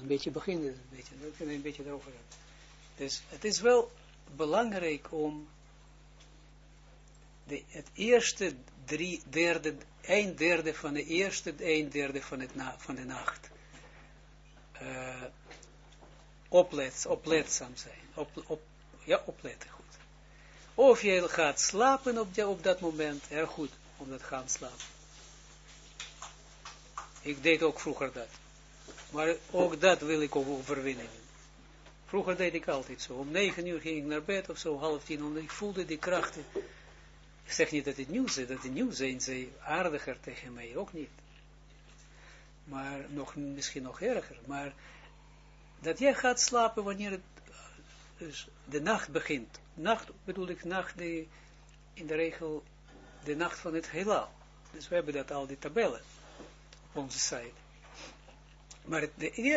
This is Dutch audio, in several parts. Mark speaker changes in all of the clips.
Speaker 1: Een beetje beginnen, een beetje, we kunnen een beetje erover hebben. Dus het is wel belangrijk om de, het eerste drie derde, een derde van de eerste, een derde van, het van de nacht uh, oplet, opletzaam zijn. Op, ja, opletten, goed. Of je gaat slapen op, op dat moment, erg goed om dat gaan slapen. Ik deed ook vroeger dat. Maar ook dat wil ik overwinnen. Vroeger deed ik altijd zo. Om negen uur ging ik naar bed of zo, half tien, omdat ik voelde die krachten. Ik zeg niet dat het nieuw is, dat het nieuw zijn, ze aardiger tegen mij, ook niet. Maar nog, misschien nog erger. Maar dat jij gaat slapen wanneer het, dus de nacht begint. Nacht bedoel ik nacht die, in de regel de nacht van het heelal. Dus we hebben dat al die tabellen op onze site. Maar het,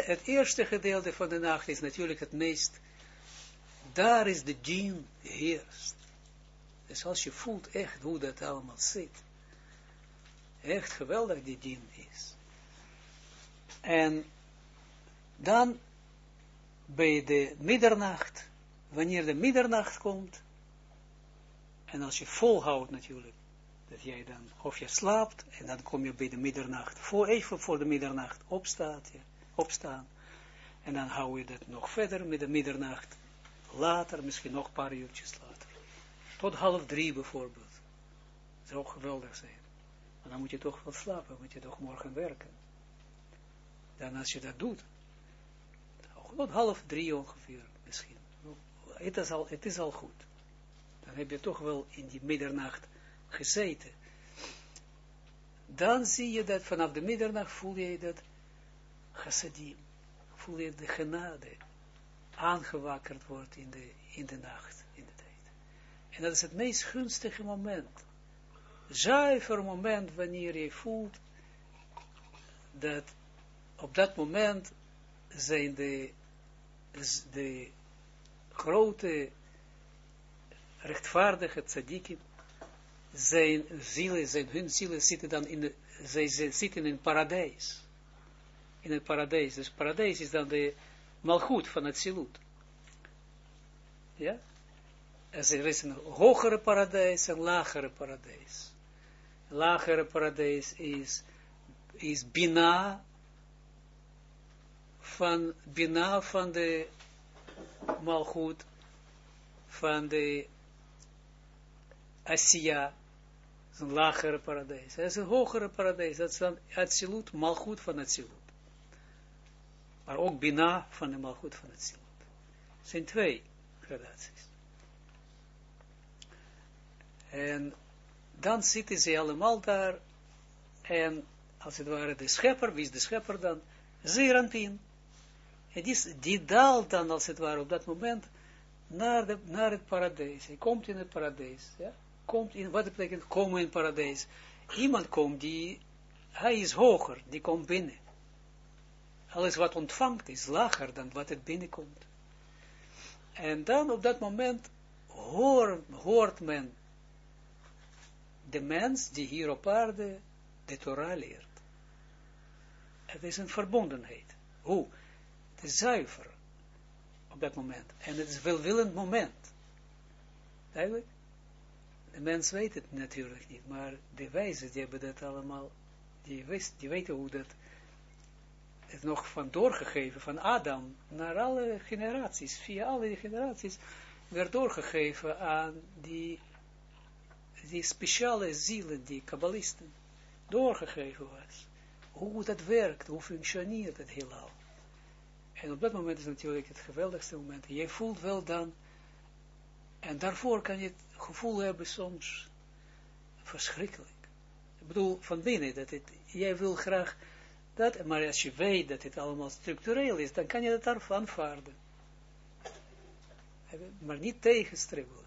Speaker 1: het, eerste gedeelte van de nacht is natuurlijk het meest, daar is de djinn heerst. Dus als je voelt echt hoe dat allemaal zit, echt geweldig die djinn is. En dan bij de middernacht, wanneer de middernacht komt, en als je volhoudt natuurlijk, dat jij dan, of je slaapt, en dan kom je bij de middernacht, voor, even voor de middernacht opstaat, ja, opstaan, en dan hou je dat nog verder met de middernacht, later, misschien nog een paar uurtjes later, tot half drie bijvoorbeeld. Zou geweldig zijn. Maar dan moet je toch wel slapen, moet je toch morgen werken. Dan als je dat doet, tot half drie ongeveer, misschien. Het is al, het is al goed. Dan heb je toch wel in die middernacht gezeten. Dan zie je dat vanaf de middernacht voel je dat chassadim, voel je de genade aangewakkerd wordt in de, in de nacht, in de tijd. En dat is het meest gunstige moment. Zuiver moment wanneer je voelt dat op dat moment zijn de, de grote rechtvaardige tzadikim zijn zielen, zijn, hun zielen zitten dan in, de, zij, zitten in paradijs. In het paradijs. Dus paradijs is dan de malgoed van het silut. Ja? Er is een hogere paradijs en lagere paradijs. Lagere paradijs is, is Bina van Bina van de malgoed van de Asiya een lagere paradijs. Het is een hogere paradijs. Dat is dan Atsilut, malgoed van Atsilut. Maar ook Bina van de malgoed van Atsilut. Het zijn twee gradaties. En dan zitten ze allemaal daar. En als het ware de schepper, wie is de schepper dan? Zeranpin. En die, die daalt dan als het ware op dat moment naar, de, naar het paradijs. Hij komt in het paradijs. Ja? Komt in, wat betekent komen in paradijs? Iemand komt die, hij is hoger, die komt binnen. Alles wat ontvangt is lager dan wat het binnenkomt. En dan op dat moment hoort, hoort men de mens die hier op aarde de Torah leert. Het is een verbondenheid. Hoe? Het is zuiver op dat moment. En het is een welwillend moment. Duidelijk? De mens weet het natuurlijk niet, maar de wijzen, die hebben dat allemaal, die, wist, die weten hoe dat, het nog van doorgegeven, van Adam, naar alle generaties, via alle generaties, werd doorgegeven aan die, die speciale zielen, die kabbalisten, doorgegeven was. Hoe dat werkt, hoe functioneert het heelal. En op dat moment is natuurlijk het geweldigste moment. Je voelt wel dan, en daarvoor kan je het gevoel hebben soms verschrikkelijk. Ik bedoel, van binnen, dat jij wil graag dat, maar als je weet dat het allemaal structureel is, dan kan je dat daarvan aanvaarden. Maar niet tegenstribbelen.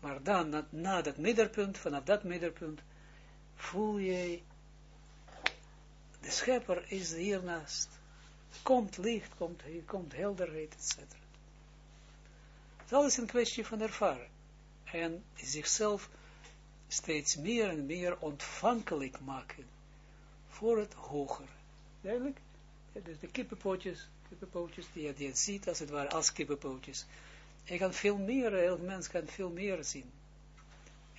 Speaker 1: Maar dan, na, na, dat middenpunt, vanaf dat middenpunt, voel je, de schepper is hiernaast. Komt licht, komt, komt helderheid, etc. Is alles een kwestie van ervaren en zichzelf steeds meer en meer ontvankelijk maken voor het hogere. Duidelijk? dus de kippenpootjes, kippenpootjes die je ziet, als het ware, als kippenpootjes. Je kan veel meer, elk mens kan veel meer zien.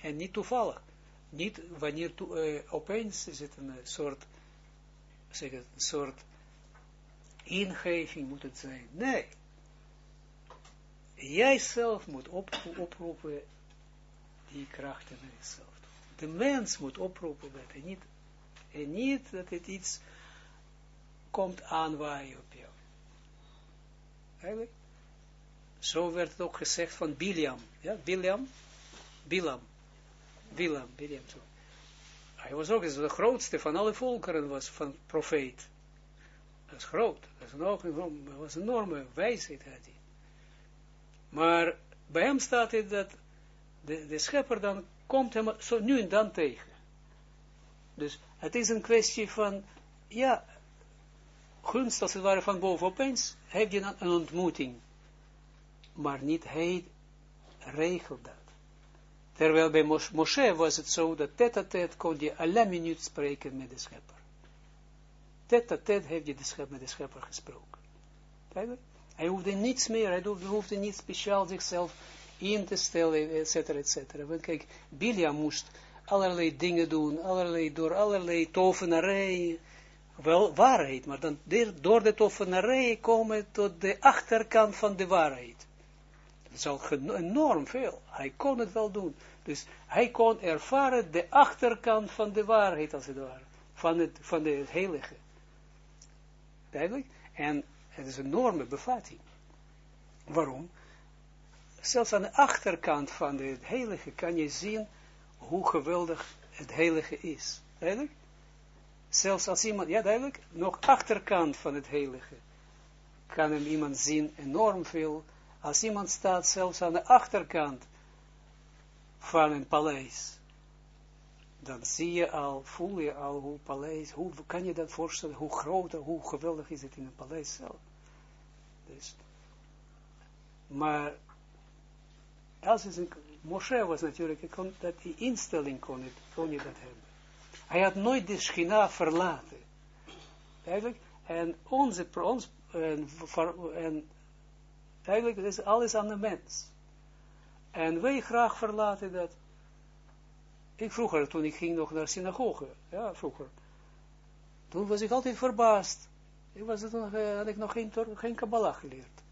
Speaker 1: En niet toevallig. Niet wanneer to, uh, opeens is het een soort, zeg het, een soort ingeving moet het zijn. Nee. Jij zelf moet op, oproepen die krachten in jezelf. De mens moet oproepen dat en niet, en niet dat het iets komt aanwaaien op jou. Eigenlijk. Zo werd het ook gezegd van Biliam. Ja, Biliam. Bilam. Bilam, Biliam. Hij was ook de grootste van alle volkeren, was van profeet. Dat is groot. Dat is een, was een enorme wijsheid had hij. Maar bij hem staat het dat de, schepper dan komt hem zo nu en dan tegen. Dus het is een kwestie van, ja, gunst als het ware van boven. Opeens heeft je een, een ontmoeting. Maar niet hij regelt dat. Terwijl bij Moshe was het zo dat tet-a-tet kon je alle minuut spreken met de schepper. Tet-a-tet heeft je met de schepper gesproken. Hij hoefde niets meer, hij hoefde niet speciaal zichzelf in te stellen, et cetera, et cetera. Want kijk, Bilia moest allerlei dingen doen, allerlei, door allerlei tovenarij, wel waarheid, maar dan door de tovenarij komen tot de achterkant van de waarheid. Dat is al enorm veel. Hij kon het wel doen. Dus hij kon ervaren de achterkant van de waarheid, als het ware. Van het, van de heilige. Duidelijk? En het is een enorme bevatting. Waarom? Zelfs aan de achterkant van het heilige kan je zien hoe geweldig het heilige is. Duidelijk? Zelfs als iemand, ja duidelijk, nog achterkant van het heilige kan hem iemand zien enorm veel. Als iemand staat zelfs aan de achterkant van een paleis, dan zie je al, voel je al hoe paleis, hoe kan je dat voorstellen, hoe groot, hoe geweldig is het in een paleis zelf. Dus, maar, als het een, Moshe was natuurlijk, dat die instelling kon, het, kon je dat hebben. Hij had nooit de schina verlaten. Eigenlijk, en onze, ons, en, en eigenlijk is alles aan de mens. En wij graag verlaten dat. Ik vroeger, toen ik ging nog naar synagoge, ja, vroeger, toen was ik altijd verbaasd. Ik was, toen uh, had ik nog geen, geen Kabbalah geleerd.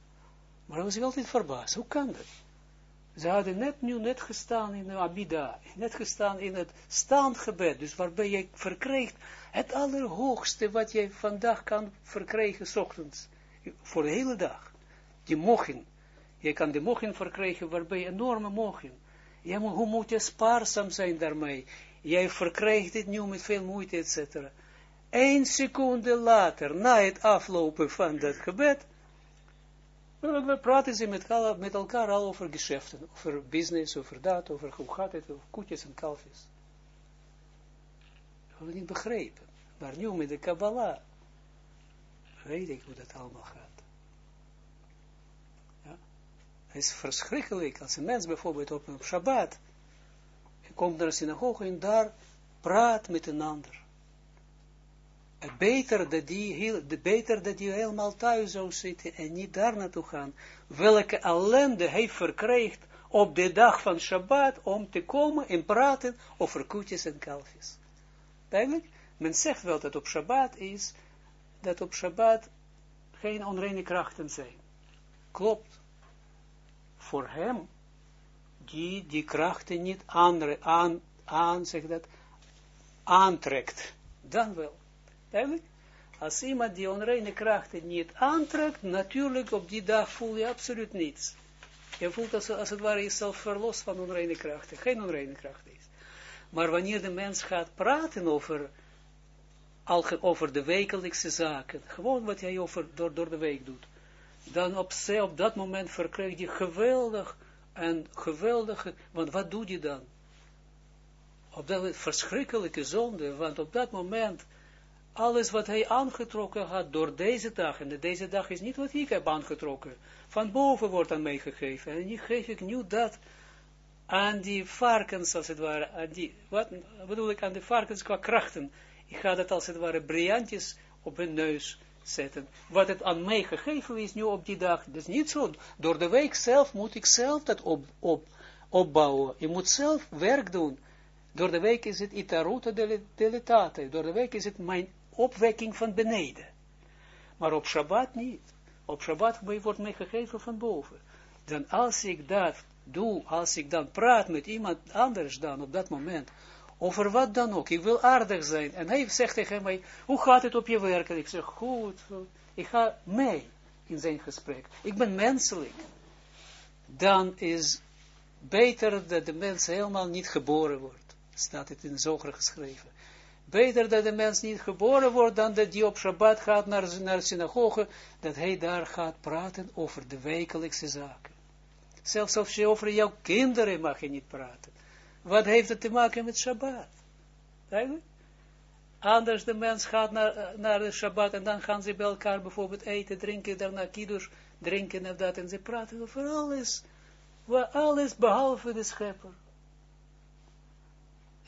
Speaker 1: Maar dan was ik altijd verbaasd. Hoe kan dat? Ze hadden net nu net gestaan in de Abida, net gestaan in het staandgebed, dus waarbij je verkrijgt het allerhoogste wat je vandaag kan verkrijgen, s ochtends, voor de hele dag. Die mogen. Je kan de mogen verkrijgen, waarbij enorme mogen. Ja, maar hoe moet je spaarzaam zijn daarmee? Jij verkrijgt het nu met veel moeite, et cetera. Eén seconde later, na het aflopen van dat gebed, we praten ze met, met elkaar al over geschäften, over business, over dat, over hoe gaat het, over koetjes en kalfjes. We hebben niet begrepen. Maar nu met de Kabbalah, weet ik hoe dat allemaal gaat. Ja? Het is verschrikkelijk, als een mens bijvoorbeeld op, op Shabbat, komt naar de synagoge en daar praat met een ander beter dat die, heel, de beter dat die helemaal thuis zou zitten en niet daar naartoe gaan. Welke ellende hij verkrijgt op de dag van Shabbat om te komen en praten over koetjes en kalfjes. Duidelijk? Men zegt wel dat op Shabbat is, dat op Shabbat geen onreine krachten zijn. Klopt. Voor hem, die die krachten niet aan, aan, aan zeg dat, aantrekt. Dan wel. Duidelijk? Als iemand die onreine krachten niet aantrekt, natuurlijk op die dag voel je absoluut niets. Je voelt als, als het ware jezelf verlost van onreine krachten. Geen onreine krachten is. Maar wanneer de mens gaat praten over, over de wekelijkse zaken, gewoon wat hij over, door, door de week doet, dan op, op dat moment verkrijg je geweldig en geweldige, want wat doe je dan? Op dat verschrikkelijke zonde, want op dat moment alles wat hij aangetrokken had door deze dag, en deze dag is niet wat ik heb aangetrokken, van boven wordt aan mij gegeven, en nu geef ik nu dat aan die varkens, als het ware, aan die, wat bedoel ik, aan de varkens qua krachten, ik ga dat als het ware briljantjes op hun neus zetten, wat het aan mij gegeven is nu op die dag. Dus niet zo, door de week zelf moet ik zelf dat op, op, opbouwen. Je moet zelf werk doen. Door de week is het itaruta deletate. Door de week is het mijn opwekking van beneden. Maar op Shabbat niet. Op Shabbat wordt mij gegeven van boven. Dan als ik dat doe, als ik dan praat met iemand anders dan op dat moment, over wat dan ook, ik wil aardig zijn, en hij zegt tegen mij, hoe gaat het op je werk? En ik zeg, goed, ik ga mee in zijn gesprek. Ik ben menselijk. Dan is beter dat de mens helemaal niet geboren wordt. Staat het in Zoger geschreven. Beter dat de mens niet geboren wordt, dan dat hij op Shabbat gaat naar, naar de synagoge, dat hij daar gaat praten over de wekelijkse zaken. Zelfs over jouw kinderen mag je niet praten. Wat heeft het te maken met Shabbat? Eigenlijk? Anders de mens gaat naar, naar de Shabbat en dan gaan ze bij elkaar bijvoorbeeld eten, drinken, daarna kiddush, drinken en dat. En ze praten over alles. Alles behalve de schepper.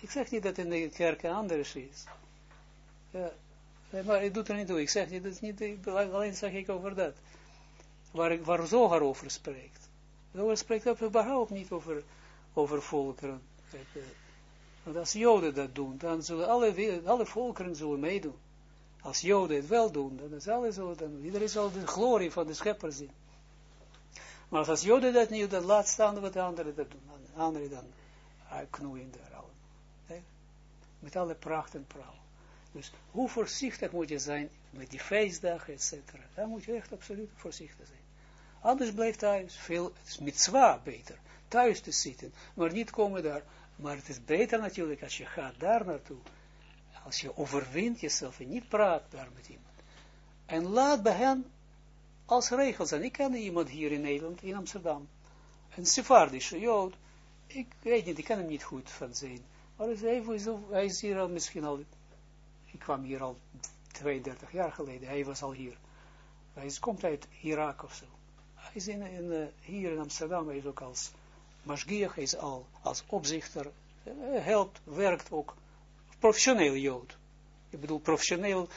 Speaker 1: Ik zeg niet dat in de kerk anders is. Ja, maar het doet er niet toe. Ik zeg niet, dat is niet, alleen zeg ik over dat. Waar, waar Zohar over spreekt. Zohar spreekt überhaupt niet over, over volkeren. Want als Joden dat doen, dan zullen alle, alle volkeren zullen meedoen. Als Joden het wel doen, dan is alles zo, dan iedereen zal de glorie van de schepper zien. Maar als Joden dat niet dan laat staan wat de anderen dat doen. De anderen dan knoeien daar al. Met alle pracht en praal. Dus hoe voorzichtig moet je zijn met die feestdagen, et cetera. Daar moet je echt absoluut voorzichtig zijn. Anders blijft thuis veel, het is mitzwa beter, thuis te zitten, maar niet komen daar. Maar het is beter natuurlijk als je gaat daar naartoe, als je overwint jezelf en niet praat daar met iemand. En laat bij hen als regels. En ik ken iemand hier in Nederland, in Amsterdam, een Sephardische Jood, ik weet niet, ik ken hem niet goed van zijn, maar hij is, hier al misschien al, ik kwam hier al 32 jaar geleden, hij was al hier. Hij komt uit Irak of zo. Hij is in, uh, hier in Amsterdam, hij is ook als Mashgiach, hij is al als opzichter, hij helpt, werkt ook, professioneel Jood. Ik bedoel, professioneel,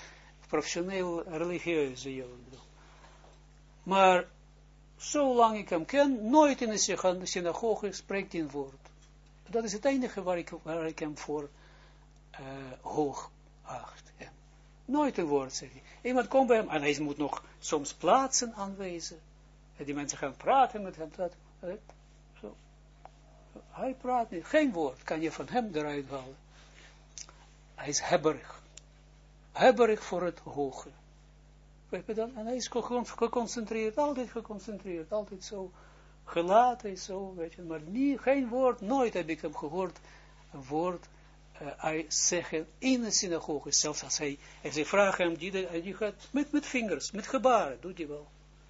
Speaker 1: professioneel religieuze Jood. Maar zolang ik hem ken, nooit in de synagoge spreekt een woord. Dat is het enige waar ik, ik hem voor uh, hoog acht. Ja. Nooit een woord, zeg hij. Iemand komt bij hem en hij moet nog soms plaatsen aanwezen. En die mensen gaan praten met hem. Dat, zo. Hij praat niet. Geen woord kan je van hem eruit halen. Hij is hebberig. Hebberig voor het hoge. En hij is geconcentreerd, altijd geconcentreerd, altijd zo gelaten, zo, weet je, maar nie, geen woord, nooit heb ik hem gehoord, een woord uh, zeggen in de synagoge, zelfs als hij, en ze vragen hem, die, die gaat met, met vingers, met gebaren, doet hij wel.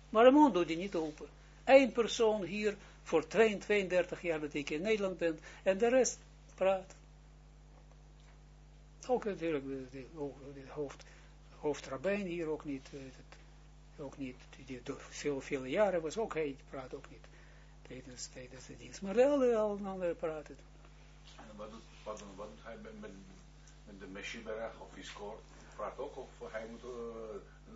Speaker 1: Maar de mond doet hij niet open. Eén persoon hier, voor 32 jaar dat ik in Nederland ben, en de rest praat. Ook natuurlijk de, hoofd hoofdrabijn hier ook niet, het, ook niet, die door veel, veel jaren was ook hij, praat ook niet tijdens, tijdens de dienst. Maar alle, alle anderen praten.
Speaker 2: En wat doet, wat, wat doet hij met, met, met de Meshiberach of Iskor? Praat ook of hij moet uh,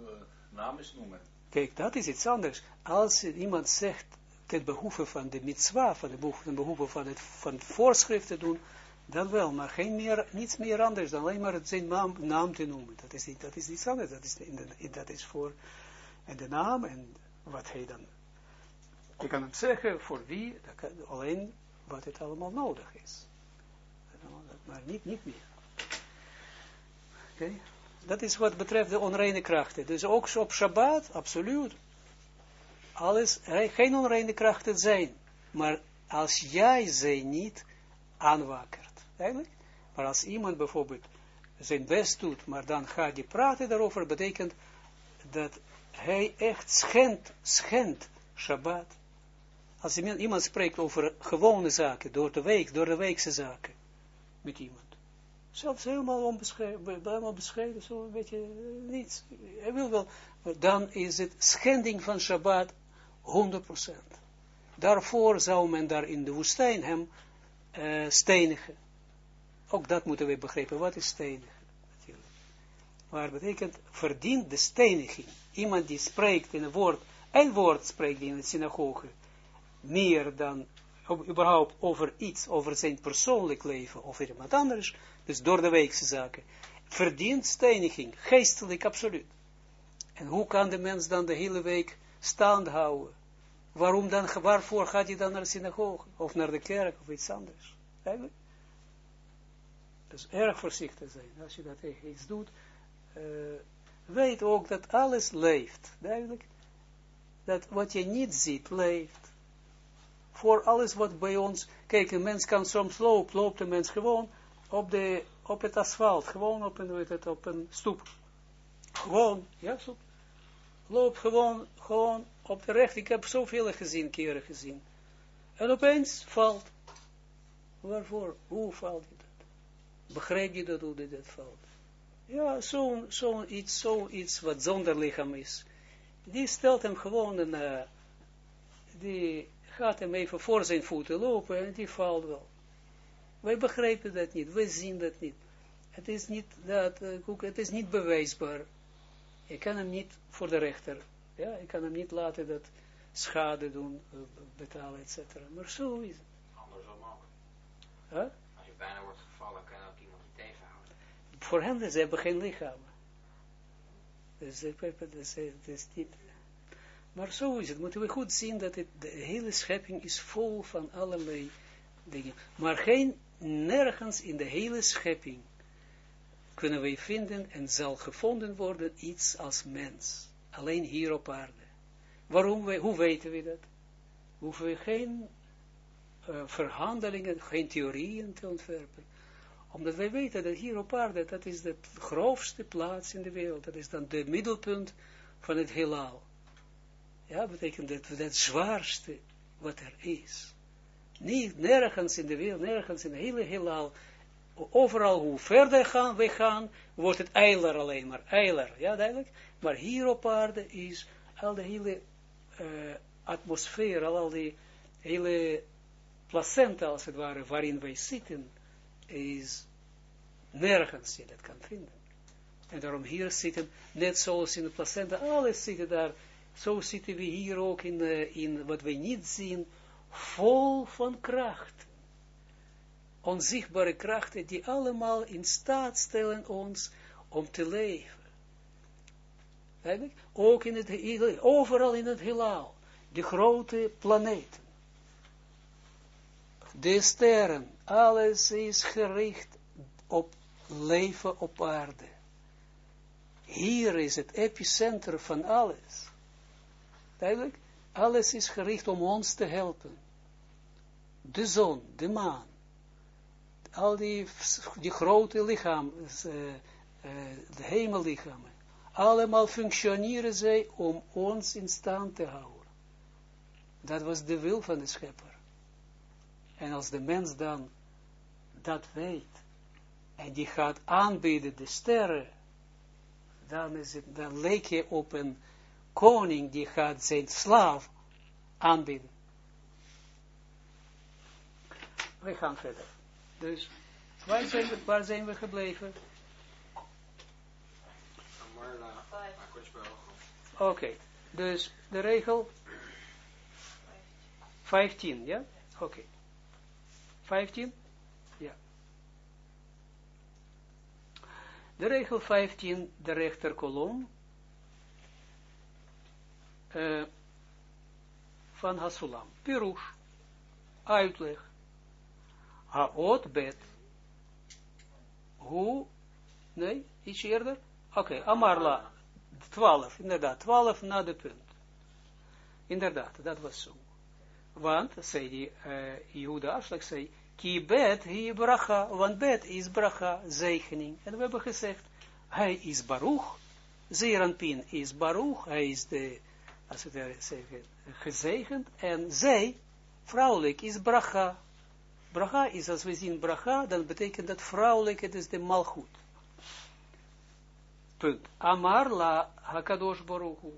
Speaker 2: uh, namen noemen?
Speaker 1: Kijk, dat is iets anders. Als iemand zegt ten behoeve van de mitzwa, van de behoeve, ten behoeve van het van voorschriften doen, dan wel, maar geen meer, niets meer anders dan alleen maar zijn naam, naam te noemen. Dat is, dat is iets anders. Dat is, in de, dat is voor en de naam en wat hij dan. Je kan hem zeggen voor wie, kan, alleen wat het allemaal nodig is. Maar niet, niet meer. Oké? Dat is wat betreft de onreine krachten. Dus ook op Shabbat, absoluut. Alles, geen onreine krachten zijn. Maar als jij ze niet aanwakkert eigenlijk. Maar als iemand bijvoorbeeld zijn best doet, maar dan gaat hij praten daarover, betekent dat hij echt schendt, schendt Shabbat. Als iemand spreekt over gewone zaken, door de week, door de weekse zaken, met iemand. Zelfs helemaal onbescheiden, helemaal bescheiden, zo weet je, niets. Hij wil wel, dan is het schending van Shabbat 100%. Daarvoor zou men daar in de woestijn hem uh, stenigen. Ook dat moeten we begrijpen. Wat is stenen? Maar betekent verdient de steniging. Iemand die spreekt in een woord, een woord spreekt in de synagoge, meer dan überhaupt over iets, over zijn persoonlijk leven, of iemand anders, dus door de weekse zaken, verdient steniging, geestelijk absoluut. En hoe kan de mens dan de hele week stand houden? Waarom dan, waarvoor gaat hij dan naar de synagoge, of naar de kerk, of iets anders? Eigenlijk. Dus erg voorzichtig zijn, als je dat tegen iets doet, uh, weet ook dat alles leeft, duidelijk. Dat wat je niet ziet, leeft. Voor alles wat bij ons, kijk, een mens kan soms lopen, loopt een mens gewoon op, de, op het asfalt, gewoon op een, op een stoep. Gewoon, ja, stoep. Loop gewoon, gewoon op de recht. Ik heb zoveel gezien, keren gezien. En opeens valt. Waarvoor? Hoe valt je dat? Begrijp je dat hoe dit valt? Ja, zo'n zo iets, zo iets wat zonder lichaam is. Die stelt hem gewoon een, uh, die gaat hem even voor zijn voeten lopen en die valt wel. Wij begrijpen dat niet, wij zien dat niet. Het is niet, dat, uh, het is niet bewijsbaar. Ik kan hem niet voor de rechter, ja, ik kan hem niet laten dat schade doen, uh, betalen, etc. Maar zo is het.
Speaker 3: Andersom ook.
Speaker 1: Huh?
Speaker 3: Als je bijna wordt gevallen, kan ook iemand je tegenhouden.
Speaker 1: Voor hen, ze hebben geen lichaam. Dus het is niet... Maar zo is het. Moeten we goed zien dat het, de hele schepping is vol van allerlei dingen. Maar geen, nergens in de hele schepping kunnen wij vinden en zal gevonden worden iets als mens. Alleen hier op aarde. Waarom, wij, hoe weten we dat? Hoeven we geen uh, verhandelingen, geen theorieën te ontwerpen. Omdat wij weten dat hier op aarde, dat is de grootste plaats in de wereld. Dat is dan de middelpunt van het heelal. Ja, betekent dat het zwaarste wat er is. Niet nergens in de wereld, nergens in het hele heelal overal hoe verder gaan we gaan, wordt het eiler alleen maar, eiler, ja duidelijk, maar hier op aarde is al de hele uh, atmosfeer, al, die hele placenta als het ware, waarin wij zitten, is nergens je dat kan vinden. En daarom hier zitten, net zoals in de placenta, alles zitten daar, zo zitten we hier ook in, uh, in wat wij niet zien, vol van kracht onzichtbare krachten die allemaal in staat stellen ons om te leven. Eigenlijk, ook in het, overal in het heelal, de grote planeten, de sterren, alles is gericht op leven op aarde. Hier is het epicenter van alles. Duidelijk, alles is gericht om ons te helpen. De zon, de maan, al die, die grote lichamen, uh, uh, de hemellichamen, allemaal functioneren zij om ons in stand te houden. Dat was de wil van de schepper. En als de mens dan dat weet, en die gaat aanbieden de sterren, dan, is het, dan leek je op een koning die gaat zijn slaaf aanbieden. We gaan verder. Dus, waar zijn we, waar zijn we gebleven? Oké, okay. dus de regel 15, ja? Oké. Okay. 15? Ja. De regel 15, de rechterkolom uh, van Hasulam. Pirush, uitleg. Haot bet. Hoe? Nee, iets eerder? Oké, Amarla. 12, inderdaad, 12 na de punt. Inderdaad, dat was zo. Want, zei die uh, Jehuda zei, ki bet hi bracha, want bet is bracha, zegening. En we hebben gezegd, hij is baruch, Zeranpin is baruch, hij is de, als het zeggen, gezegend, en zij, vrouwelijk, is bracha, Bracha is, als we zien bracha, dan betekent dat vrouwelijk, het is de malchut. Punt. Amar la hakadosh baruchu.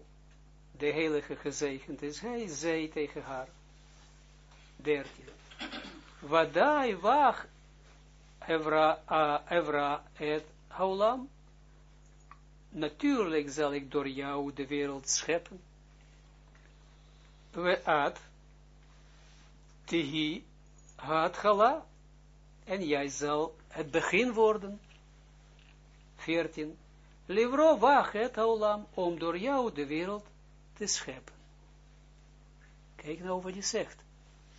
Speaker 1: De heilige gezegend is, hij zei tegen haar. Dertien. Wadai wach evra, uh, evra et haulam. natuurlijk zal ik door jou de wereld scheppen. We at, tihi, had gala, en jij zal het begin worden. 14. Livro wach het olam, om door jou de wereld te scheppen. Kijk nou wat hij zegt.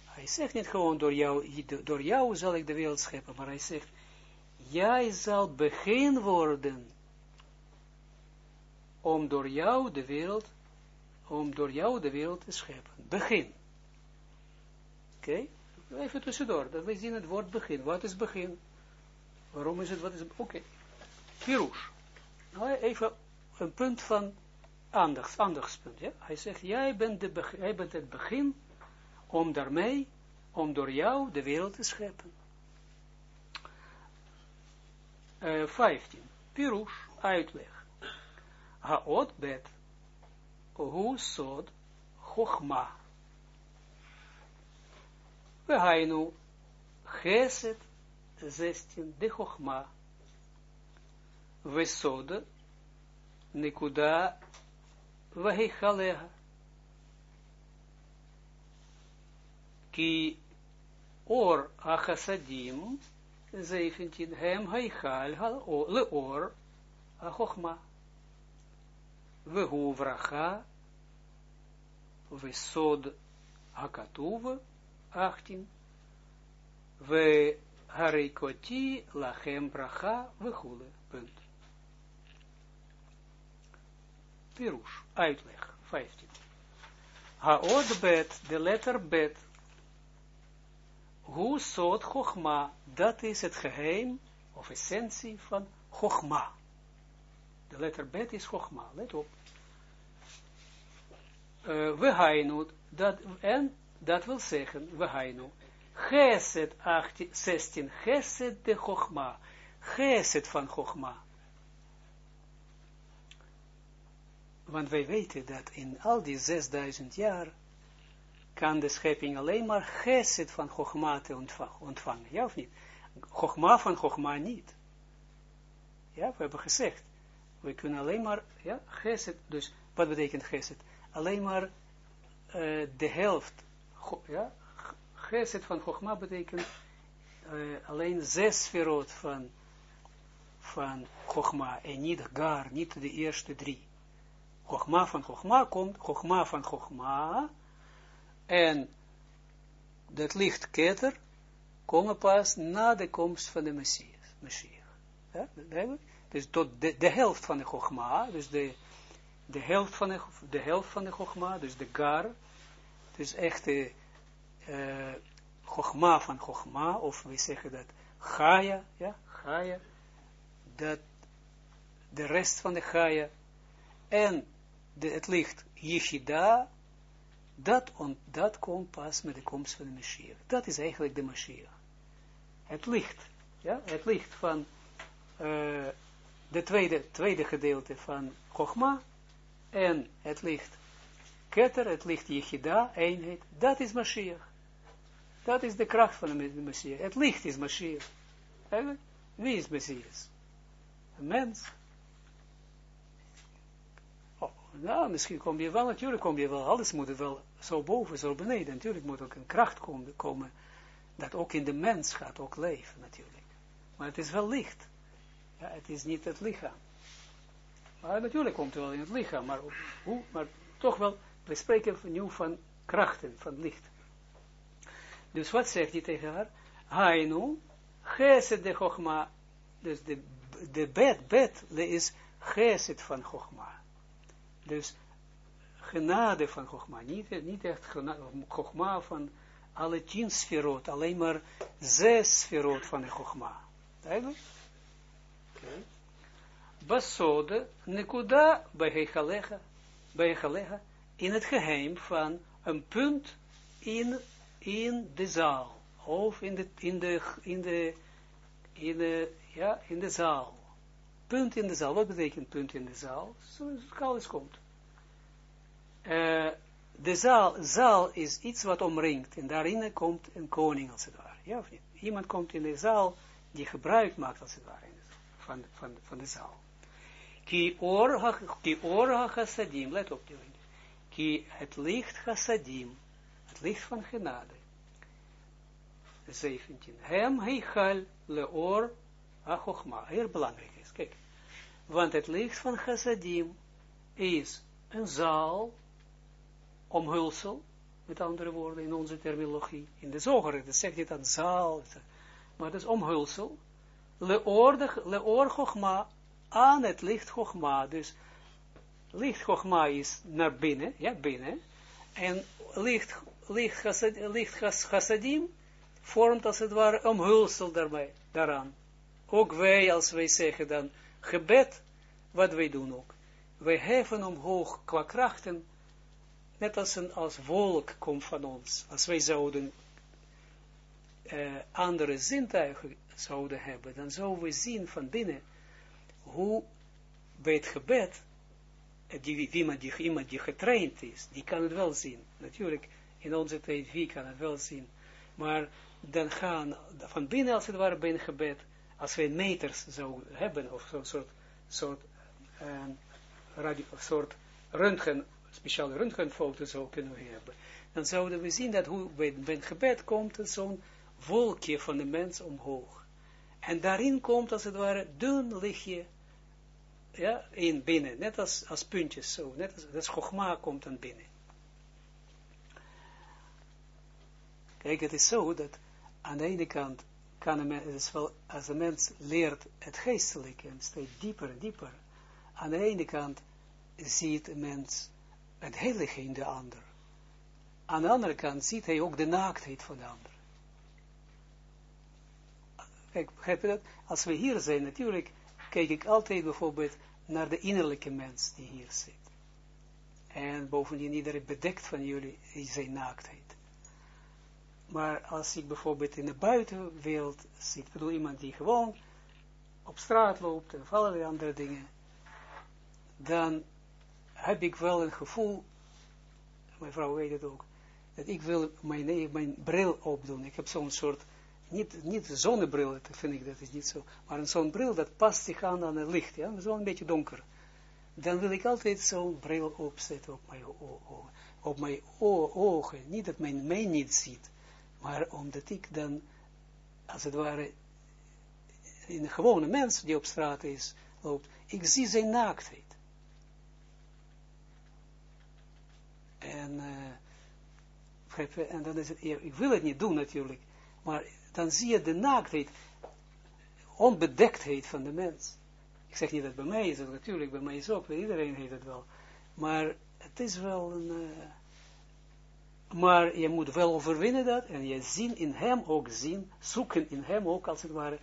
Speaker 1: Hij zegt niet gewoon door jou, door jou zal ik de wereld scheppen, maar hij zegt, jij zal begin worden om door jou de wereld, om door jou de wereld te scheppen. Begin. Oké? Even tussendoor, dat we zien het woord begin. Wat is begin? Waarom is het, wat is het? Oké. Okay. Nou, even een punt van aandacht, aandachtspunt. Ja? Hij zegt, jij bent, de jij bent het begin om daarmee, om door jou de wereld te scheppen. Uh, eh, 15. Pirouche, uitleg. Haot bet, hu sod, chochma. We hainu, geset, 16, de chochma. We sod, nekuda, Vahechaleha. Ki or achasadim, 17, hem haichal leor achochma. Vehu vracha, vesod hakatuv, 18, ve harikoti lachem bracha, vechule, punt. Pirush, uitleg, 15. Haod bet, de letter bet. Hoe soort Chogma, dat is het geheim of essentie van Chogma. De letter bet is Chogma, let op. Uh, we hainu, dat, en dat wil zeggen, we hainu, Geset 16, Geset de Chogma, Geset van Chogma. Want wij weten dat in al die 6000 jaar kan de schepping alleen maar geset van Chogma te ontvangen. Ja of niet? Chogma van Chogma niet. Ja, we hebben gezegd. We kunnen alleen maar, ja, geset. Dus, wat betekent geset? Alleen maar uh, de helft. Ja, geset van Chogma betekent uh, alleen zes verrood van, van Chogma. En niet gar, niet de eerste drie. Chogma van Chogma komt, Chogma van Chogma, en dat licht keter komen pas na de komst van de Messias. Messias. Dus tot de, helft van de Chogma, dus de, de, helft van de, de helft van de Chogma, dus de Gar, dus echt de uh, Chogma van Chogma, of we zeggen dat Gaia, ja, Gaia, dat de rest van de Gaia, en de, het licht Yeshida, dat, dat komt pas met de komst van de Mashiach. Dat is eigenlijk de Mashiach. Het licht, ja, het licht van uh, de tweede, tweede gedeelte van Chogma en het licht Keter, het licht Yechida, eenheid, dat is Mashiach. Dat is de kracht van de Messias. Het licht is Mashiach. Wie is Messias? Een mens. Nou, misschien kom je wel, natuurlijk kom je wel, alles moet wel zo boven, zo beneden. Natuurlijk moet ook een kracht komen, komen dat ook in de mens gaat ook leven, natuurlijk. Maar het is wel licht. Ja, het is niet het lichaam. Maar natuurlijk komt het wel in het lichaam, maar hoe, maar toch wel, we spreken nu van krachten, van licht. Dus wat zegt hij tegen haar? Hainu, geset de chogma, dus de, bed, bed is geset van chogma. Dus genade van Chogma, niet, niet echt Chogma van alle tien sferot, alleen maar zes sferot van de Chogma. Duidelijk? Okay. Basode, nekuda, bij Hechalecha, in het geheim van een punt in, in de zaal, of in de, in de, in de, in de, ja, in de zaal punt in de zaal. Wat betekent punt in de zaal? Alles komt. Uh, de zaal, zaal is iets wat omringt. En daarin komt een koning als het ware. Ja of niet? Iemand komt in de zaal die gebruik maakt als het ware van, van, van de zaal. Ki or, ha, ki or let op die Ki het licht chassadim, het licht van genade. 17. Hem heichal leor ha Heel belangrijk is, kijk. Want het licht van chassadim is een zaal, omhulsel, met andere woorden, in onze terminologie. In de zoger, dat zegt dit aan zaal, maar dat is omhulsel. Leor Chogma, aan het licht Chogma. Dus licht Chogma is naar binnen, ja, binnen. En licht, licht, licht chassadim vormt als het ware omhulsel daarmee, daaraan. Ook wij, als wij zeggen dan gebed, wat wij doen ook. Wij heffen omhoog qua krachten, net als een als wolk komt van ons. Als wij zouden uh, andere zintuigen zouden hebben, dan zouden we zien van binnen hoe bij het gebed, eh, die, iemand, die, iemand die getraind is, die kan het wel zien. Natuurlijk, in onze tijd, wie kan het wel zien. Maar dan gaan, van binnen als het ware bij gebed, als wij meters zouden hebben, of zo'n soort, soort, radio, soort röntgen, speciale röntgenfoto zou kunnen hebben, dan zouden we zien dat hoe bij, het gebed komt zo'n wolkje van de mens omhoog. En daarin komt als het ware dun lichtje ja, in binnen, net als, als puntjes zo, net als, dat schogma komt dan binnen. Kijk, het is zo dat aan de ene kant kan een mens, wel, als een mens leert het geestelijke en steeds dieper en dieper, aan de ene kant ziet een mens het heilige in de ander. Aan de andere kant ziet hij ook de naaktheid van de ander. Kijk, begrijp je dat? Als we hier zijn, natuurlijk, kijk ik altijd bijvoorbeeld naar de innerlijke mens die hier zit. En bovendien iedereen bedekt van jullie zijn naaktheid. Maar als ik bijvoorbeeld in de buitenwereld zit, bedoel iemand die gewoon op straat loopt en allerlei andere dingen, dan heb ik wel een gevoel, mijn vrouw weet het ook, dat ik wil mijn, mijn bril opdoen. Ik heb zo'n soort niet, niet zonnebril, dat vind ik dat is niet zo, maar zo'n bril dat past zich aan aan het licht, ja, zo een beetje donker. Dan wil ik altijd zo'n bril opzetten op mijn, op mijn ogen, niet dat men mij niet ziet, maar omdat ik dan, als het ware, een gewone mens die op straat is, loopt, ik zie zijn naaktheid. En, uh, en dan is het, ik wil het niet doen natuurlijk, maar dan zie je de naaktheid, onbedektheid van de mens. Ik zeg niet dat bij mij is het natuurlijk, bij mij is ook, iedereen heeft het wel. Maar het is wel een... Uh, maar je moet wel overwinnen dat, en je zien in hem ook zien, zoeken in hem ook als het ware,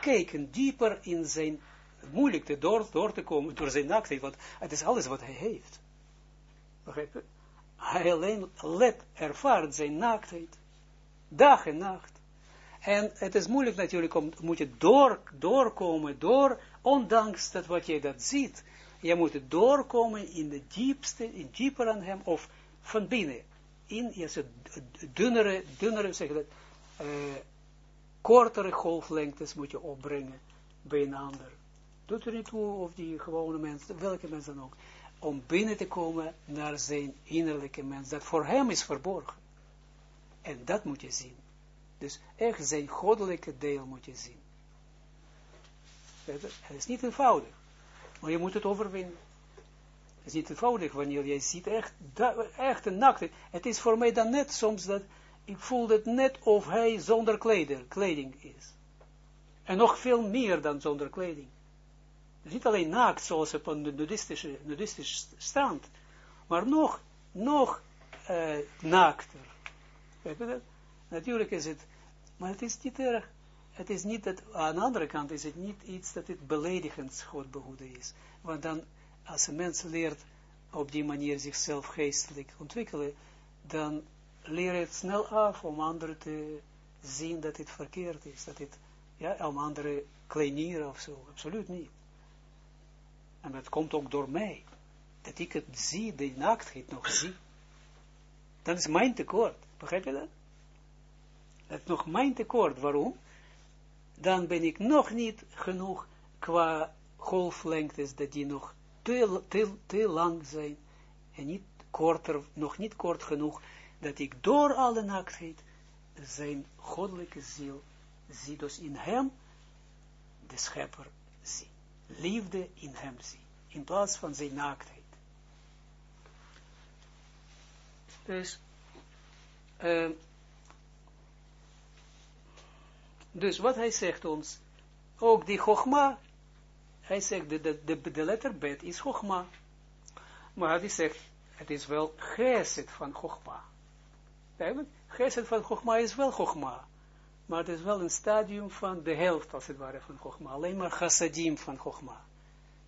Speaker 1: kijken dieper in zijn, moeilijk te door, door te komen door zijn naaktheid, want het is alles wat hij heeft. Begrijp je? Hij alleen let, ervaart zijn naaktheid, dag en nacht. En het is moeilijk natuurlijk, om, moet je door, doorkomen, door, ondanks dat wat je dat ziet, je moet doorkomen in de diepste, in dieper aan hem, of van binnen, in, je zegt, dunnere, dunnere, zeg dat, uh, kortere golflengtes moet je opbrengen bij een ander. Doet er niet toe of die gewone mens, welke mens dan ook, om binnen te komen naar zijn innerlijke mens, dat voor hem is verborgen. En dat moet je zien. Dus echt zijn goddelijke deel moet je zien. Het is niet eenvoudig, maar je moet het overwinnen. Is niet eenvoudig wanneer jij ziet echt, echt een nachtheid. Het is voor mij dan net soms dat, ik voel het net of hij zonder kleder, kleding is. En nog veel meer dan zonder kleding. Dus niet alleen naakt zoals op een nudistische, nudistische strand, maar nog, nog uh, naakter. Dat? Natuurlijk is het, maar het is niet erg. Het is niet dat, aan de andere kant is het niet iets dat het beledigend God behoeden is. Want dan, als een mens leert op die manier zichzelf geestelijk ontwikkelen, dan leert het snel af om anderen te zien dat het verkeerd is. Dat het, ja, om anderen kleineren of zo. Absoluut niet. En dat komt ook door mij. Dat ik het zie, de naaktheid nog zie. Dat is mijn tekort. Begrijp je dat? Het nog mijn tekort. Waarom? Dan ben ik nog niet genoeg qua golflengtes, dat die nog te, te, te lang zijn, en niet korter, nog niet kort genoeg, dat ik door alle naaktheid zijn goddelijke ziel zie, dus in hem de schepper zie. Liefde in hem zie, in plaats van zijn naaktheid. Dus, uh, dus wat hij zegt ons, ook die Chogma, hij zegt, de, de, de, de letter bet is Chogma. Maar hij zegt, het is wel geset van Chogma. Geset van Chogma is wel Chogma. Maar het is wel een stadium van de helft, als het ware, van Chogma. Alleen maar chassadim van Chogma.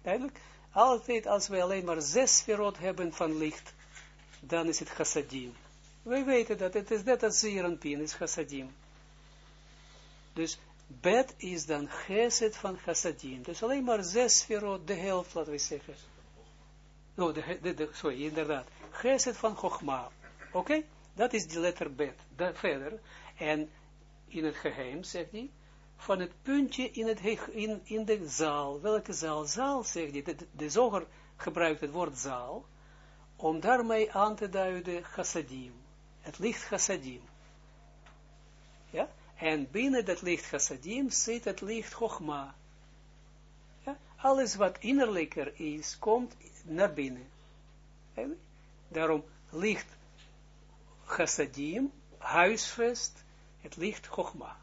Speaker 1: Duidelijk? Altijd als we alleen maar zes verrot hebben van licht, dan is het chassadim. Wij weten dat het is net als Zeranpin, is chassadim. Dus bet is dan geset van chassadim. Dus alleen maar zes verrot, de helft, laten we zeggen. Oh, de, de, sorry, inderdaad. Geset van Chogma. Oké? Dat is de letter bet. Verder. En in het geheim, zegt hij, van het puntje in, het, in, in de zaal. Welke zaal? Zaal, zegt hij. De, de zoger gebruikt het woord zaal, om daarmee aan te duiden chassadim. Het licht chassadim. En binnen dat licht chassadim zit het licht chogma. Ja? Alles wat innerlijker is, komt naar binnen. Daarom licht chassadim, huisvest, het licht chogma.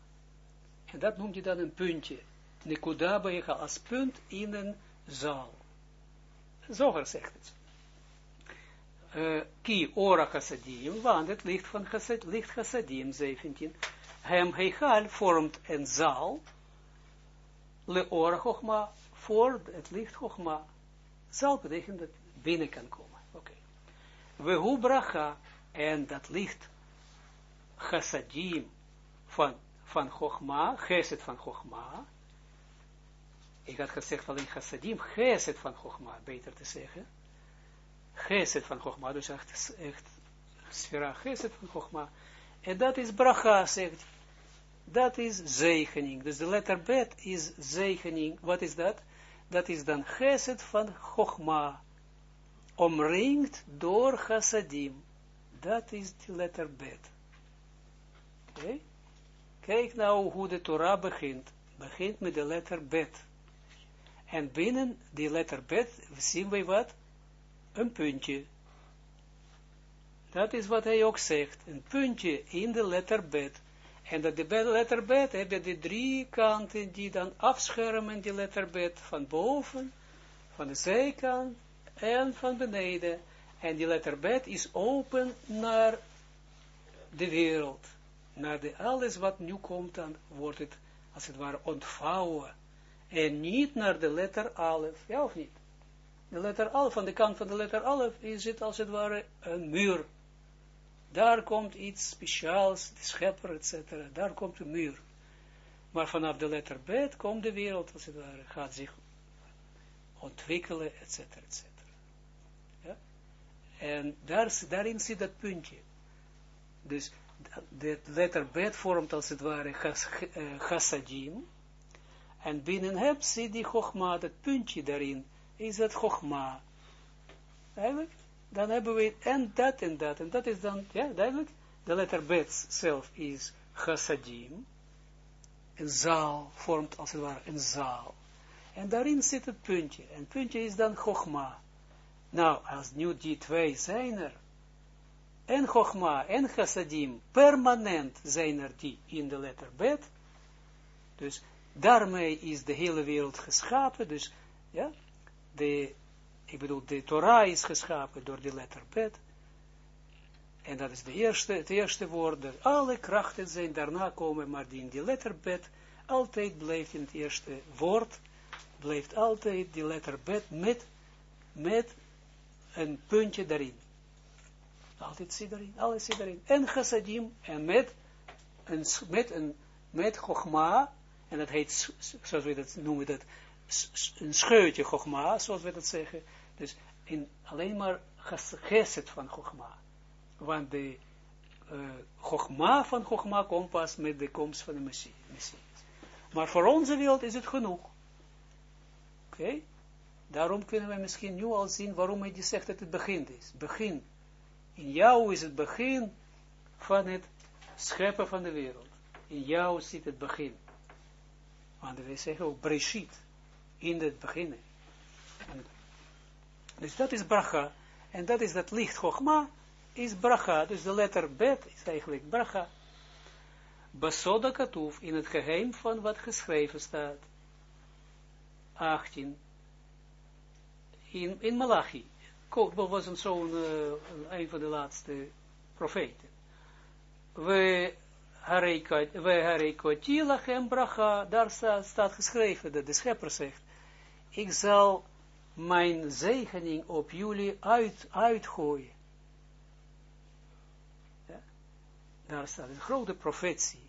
Speaker 1: En dat noemt je dan een puntje. Nekuda als punt in een zaal. Zoger zegt het. Uh, ki ora chassadim, want het licht van chassad, licht chassadim, 17. Hem heichal vormt een zaal. Le ora chogma, voor het licht chogma. Zaal betekent dat binnen kan komen. Oké. We bracha, en dat licht chassadim, van, van Chogma, Geset van Chogma. Ik had gezegd alleen Chassadim, Geset van Chogma, beter te zeggen. Geset van Chogma, dus echt, echt sfera Geset van Chogma. En dat is bracha, zegt dat is zegening. Dus de letter bet is zegening. Wat is dat? Dat is dan geset van Chogma. Omringd door chassadim. Dat is de letter bet. Oké? Kijk nou hoe de Torah begint. Begint met de letter bet. En binnen die letter bet zien we wat? Een puntje. Dat is wat hij ook zegt. Een puntje in de letter bet. En dat de letter bet heb je de drie kanten die dan afschermen die letter bet. Van boven, van de zijkant en van beneden. En die letter bet is open naar de wereld naar de, alles wat nu komt, dan wordt het, als het ware, ontvouwen. En niet naar de letter alef, ja of niet? De letter alef, van de kant van de letter alef is het als het ware een muur. Daar komt iets speciaals, de schepper, etc. Daar komt een muur. Maar vanaf de letter bet komt de wereld, als het ware, gaat zich ontwikkelen, etc. etc. Ja? En daar, daarin zit dat puntje. Dus de letter bet vormt als het ware eh, chassadim. En binnen hem zit die chogma, dat puntje daarin, is dat chogma. Eigenlijk, dan hebben we en dat en dat. En dat is dan, ja, duidelijk, de letter bet zelf is chassadim. Een zaal vormt als het ware een zaal. En daarin zit het puntje. En het puntje is dan chogma. Nou, als nu die twee zijn er, en Chogma en Chassadim permanent zijn er die in de letter Bet. Dus daarmee is de hele wereld geschapen. Dus ja, de, ik bedoel, de Torah is geschapen door de letter Bet. En dat is de eerste, het eerste woord. Dat alle krachten zijn daarna komen, maar die in die letter Bet altijd blijft in het eerste woord, blijft altijd die letter Bet met, met een puntje daarin. Altijd zit erin, alles zit erin. En chassadim, en met een, met een, met chogma, en dat heet, zoals we dat noemen, dat, een scheutje chogma, zoals we dat zeggen. Dus in alleen maar geset van chogma. Want de uh, van chogma komt pas met de komst van de Messias. Maar voor onze wereld is het genoeg. Oké? Daarom kunnen we misschien nu al zien waarom hij die zegt dat het begin is. Begin. In jou is het begin van het scheppen van de wereld. In jou zit het begin. Want we zeggen ook Breshit. In het beginnen. Dus dat is bracha. En dat is dat licht Chogma, is bracha. Dus de letter bet is eigenlijk bracha. Basoda katuf, in het geheim van wat geschreven staat. 18. In, in Malachi. Dat was een zo'n, uh, een van de laatste profeten. We harekoti lachem bracha, daar staat geschreven, dat de schepper zegt, ik zal mijn zegening op jullie uit, uitgooien. Daar staat een grote profetie.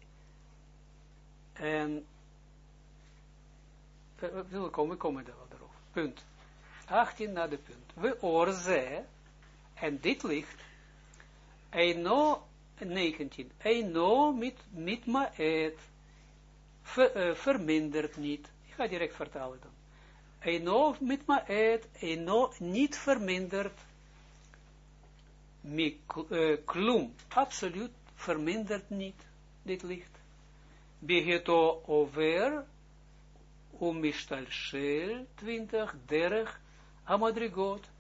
Speaker 1: En we, komen, komen daar erop. Punt. 18 naar de punt. We oorze, en dit ligt, Eino 19. Eino mit, mit maet, ver, uh, vermindert niet. Ik ga direct vertalen dan. Eino mit maet, Eino niet vermindert, mi, uh, klum, absoluut vermindert niet, dit licht. Begeto over, umistalshel 20, derg, amadrigot,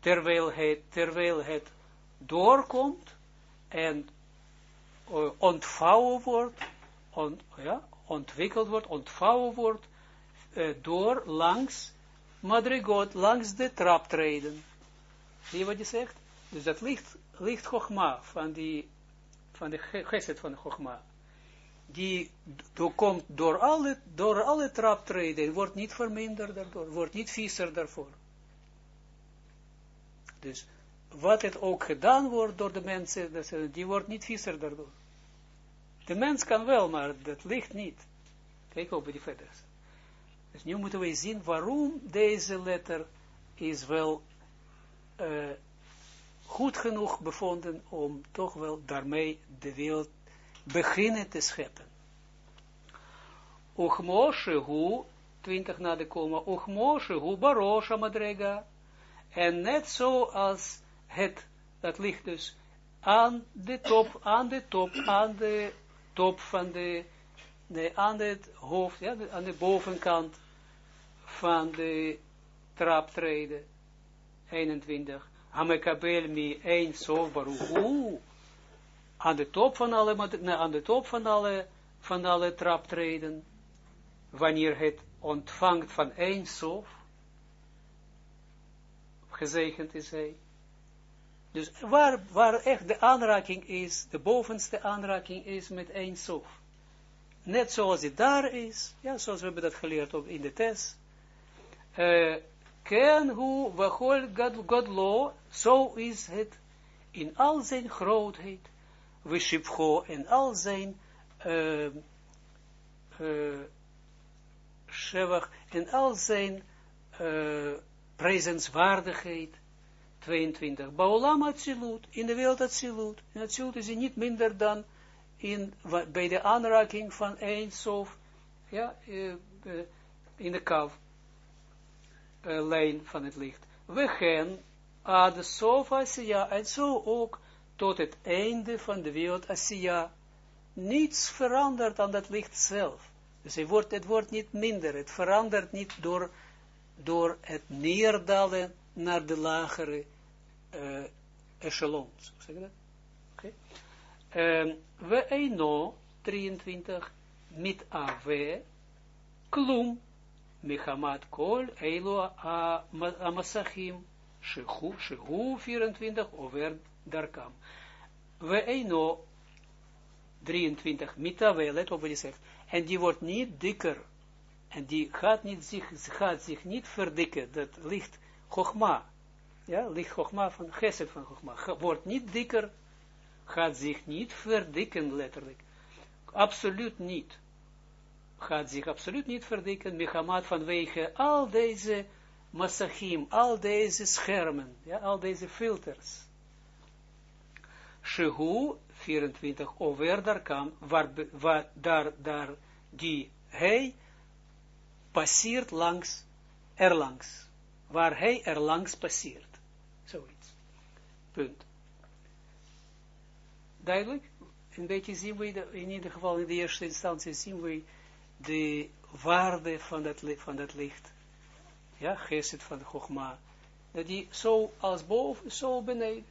Speaker 1: terwijl het, terwijl het doorkomt en uh, ontvouwen wordt, on, ja, ontwikkeld wordt, ontvouwen wordt, uh, door langs madrigot, langs de traptreden. Zie je wat je zegt? Dus dat licht, licht Chogma, van, die, van de geset van Chogma, die komt door alle, door alle traptreden, wordt niet verminderd daardoor, wordt niet viser daarvoor. Dus wat het ook gedaan wordt door de mensen, die wordt niet viser daardoor. De mens kan wel, maar dat ligt niet. Kijk op die verder. Dus nu moeten we zien waarom deze letter is wel uh, goed genoeg bevonden om toch wel daarmee de wereld beginnen te scheppen. Uchmoshe hu, 20 na de koma, Uchmoshe hu barosha madrega, en net zoals het, dat ligt dus aan de top, aan de top, aan de top van de, de aan het hoofd, ja, aan de bovenkant van de traptreden, 21. Hamekabel mi een so baruchu, aan de top van alle, aan de top van alle, traptreden, wanneer het ontvangt van één sof, gezegend is hij. Dus waar, waar echt de aanraking is, de bovenste aanraking is met één sof. Net zoals het daar is, ja, zoals we hebben dat geleerd op in de test. Uh, Ken hu vachol godlo, zo is het in al zijn grootheid, vishipcho en al zijn uh, uh, shevach en al zijn uh, prezenswaardigheid, 22. Baolam Atsilut, in de wereld Atsilut. In Atsilut is hij niet minder dan in, bij de aanraking van een sof, ja, in de kav, uh, lijn van het licht. We gaan aan de sof Asiya, en zo ook tot het einde van de wereld Asiya. Niets verandert aan dat licht zelf. Dus het wordt, het wordt niet minder, het verandert niet door, door het neerdalen naar de lagere uh, echelons. Zeg dat? Oké. Okay. we eino 23 mit ave klum mechamat kol eilo amasachim shehu shehu 24 over darkam. We eino 23 mit ave, let op wat zegt. En die wordt niet dikker. En die gaat, niet zich, gaat zich niet verdikken. Dat ligt Chogma. Ja, licht Chogma van Geset van Chogma. Wordt niet dikker. Gaat zich niet verdikken, letterlijk. Absoluut niet. Gaat zich absoluut niet verdikken. Mechamat vanwege al deze massachim, al deze schermen. Ja, al deze filters. Shehu 24 over daar kwam, waar, waar, daar, daar die hij passeert langs erlangs. Waar hij erlangs passeert. Zoiets. Punt. Duidelijk? Een beetje zien we, in ieder geval in de eerste instantie, zien we de waarde van dat, van dat licht. Ja, geest van de Chogma. Dat die zo als boven, zo beneden.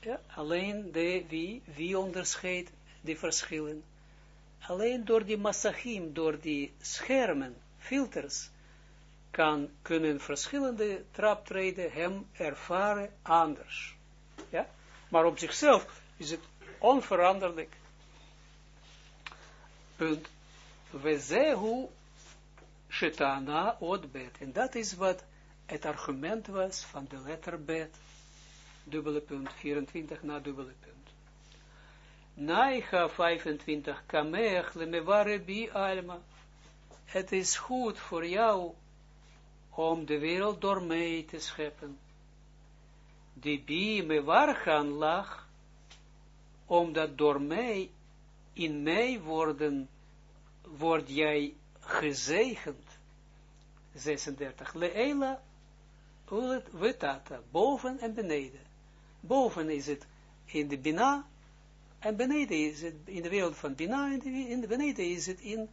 Speaker 1: Ja, alleen de, wie, wie onderscheidt de verschillen. Alleen door die massachim, door die schermen, filters, kan, kunnen verschillende traptreden hem ervaren anders. Ja? Maar op zichzelf is het onveranderlijk. Punt. We zehu shetana odbet. En dat is wat het argument was van de letter bet. Dubbele punt, 24 na dubbele punt. Naicha 25, kamech lemevare bi alma. Het is goed voor jou om de wereld door mij te scheppen. Die bi me gaan lag, omdat door mij, in mij worden, word jij gezegend. 36. Leela, wetata, boven en beneden. Boven is het in de Bina, en beneden is het in de wereld van Bina, en in de beneden is het in,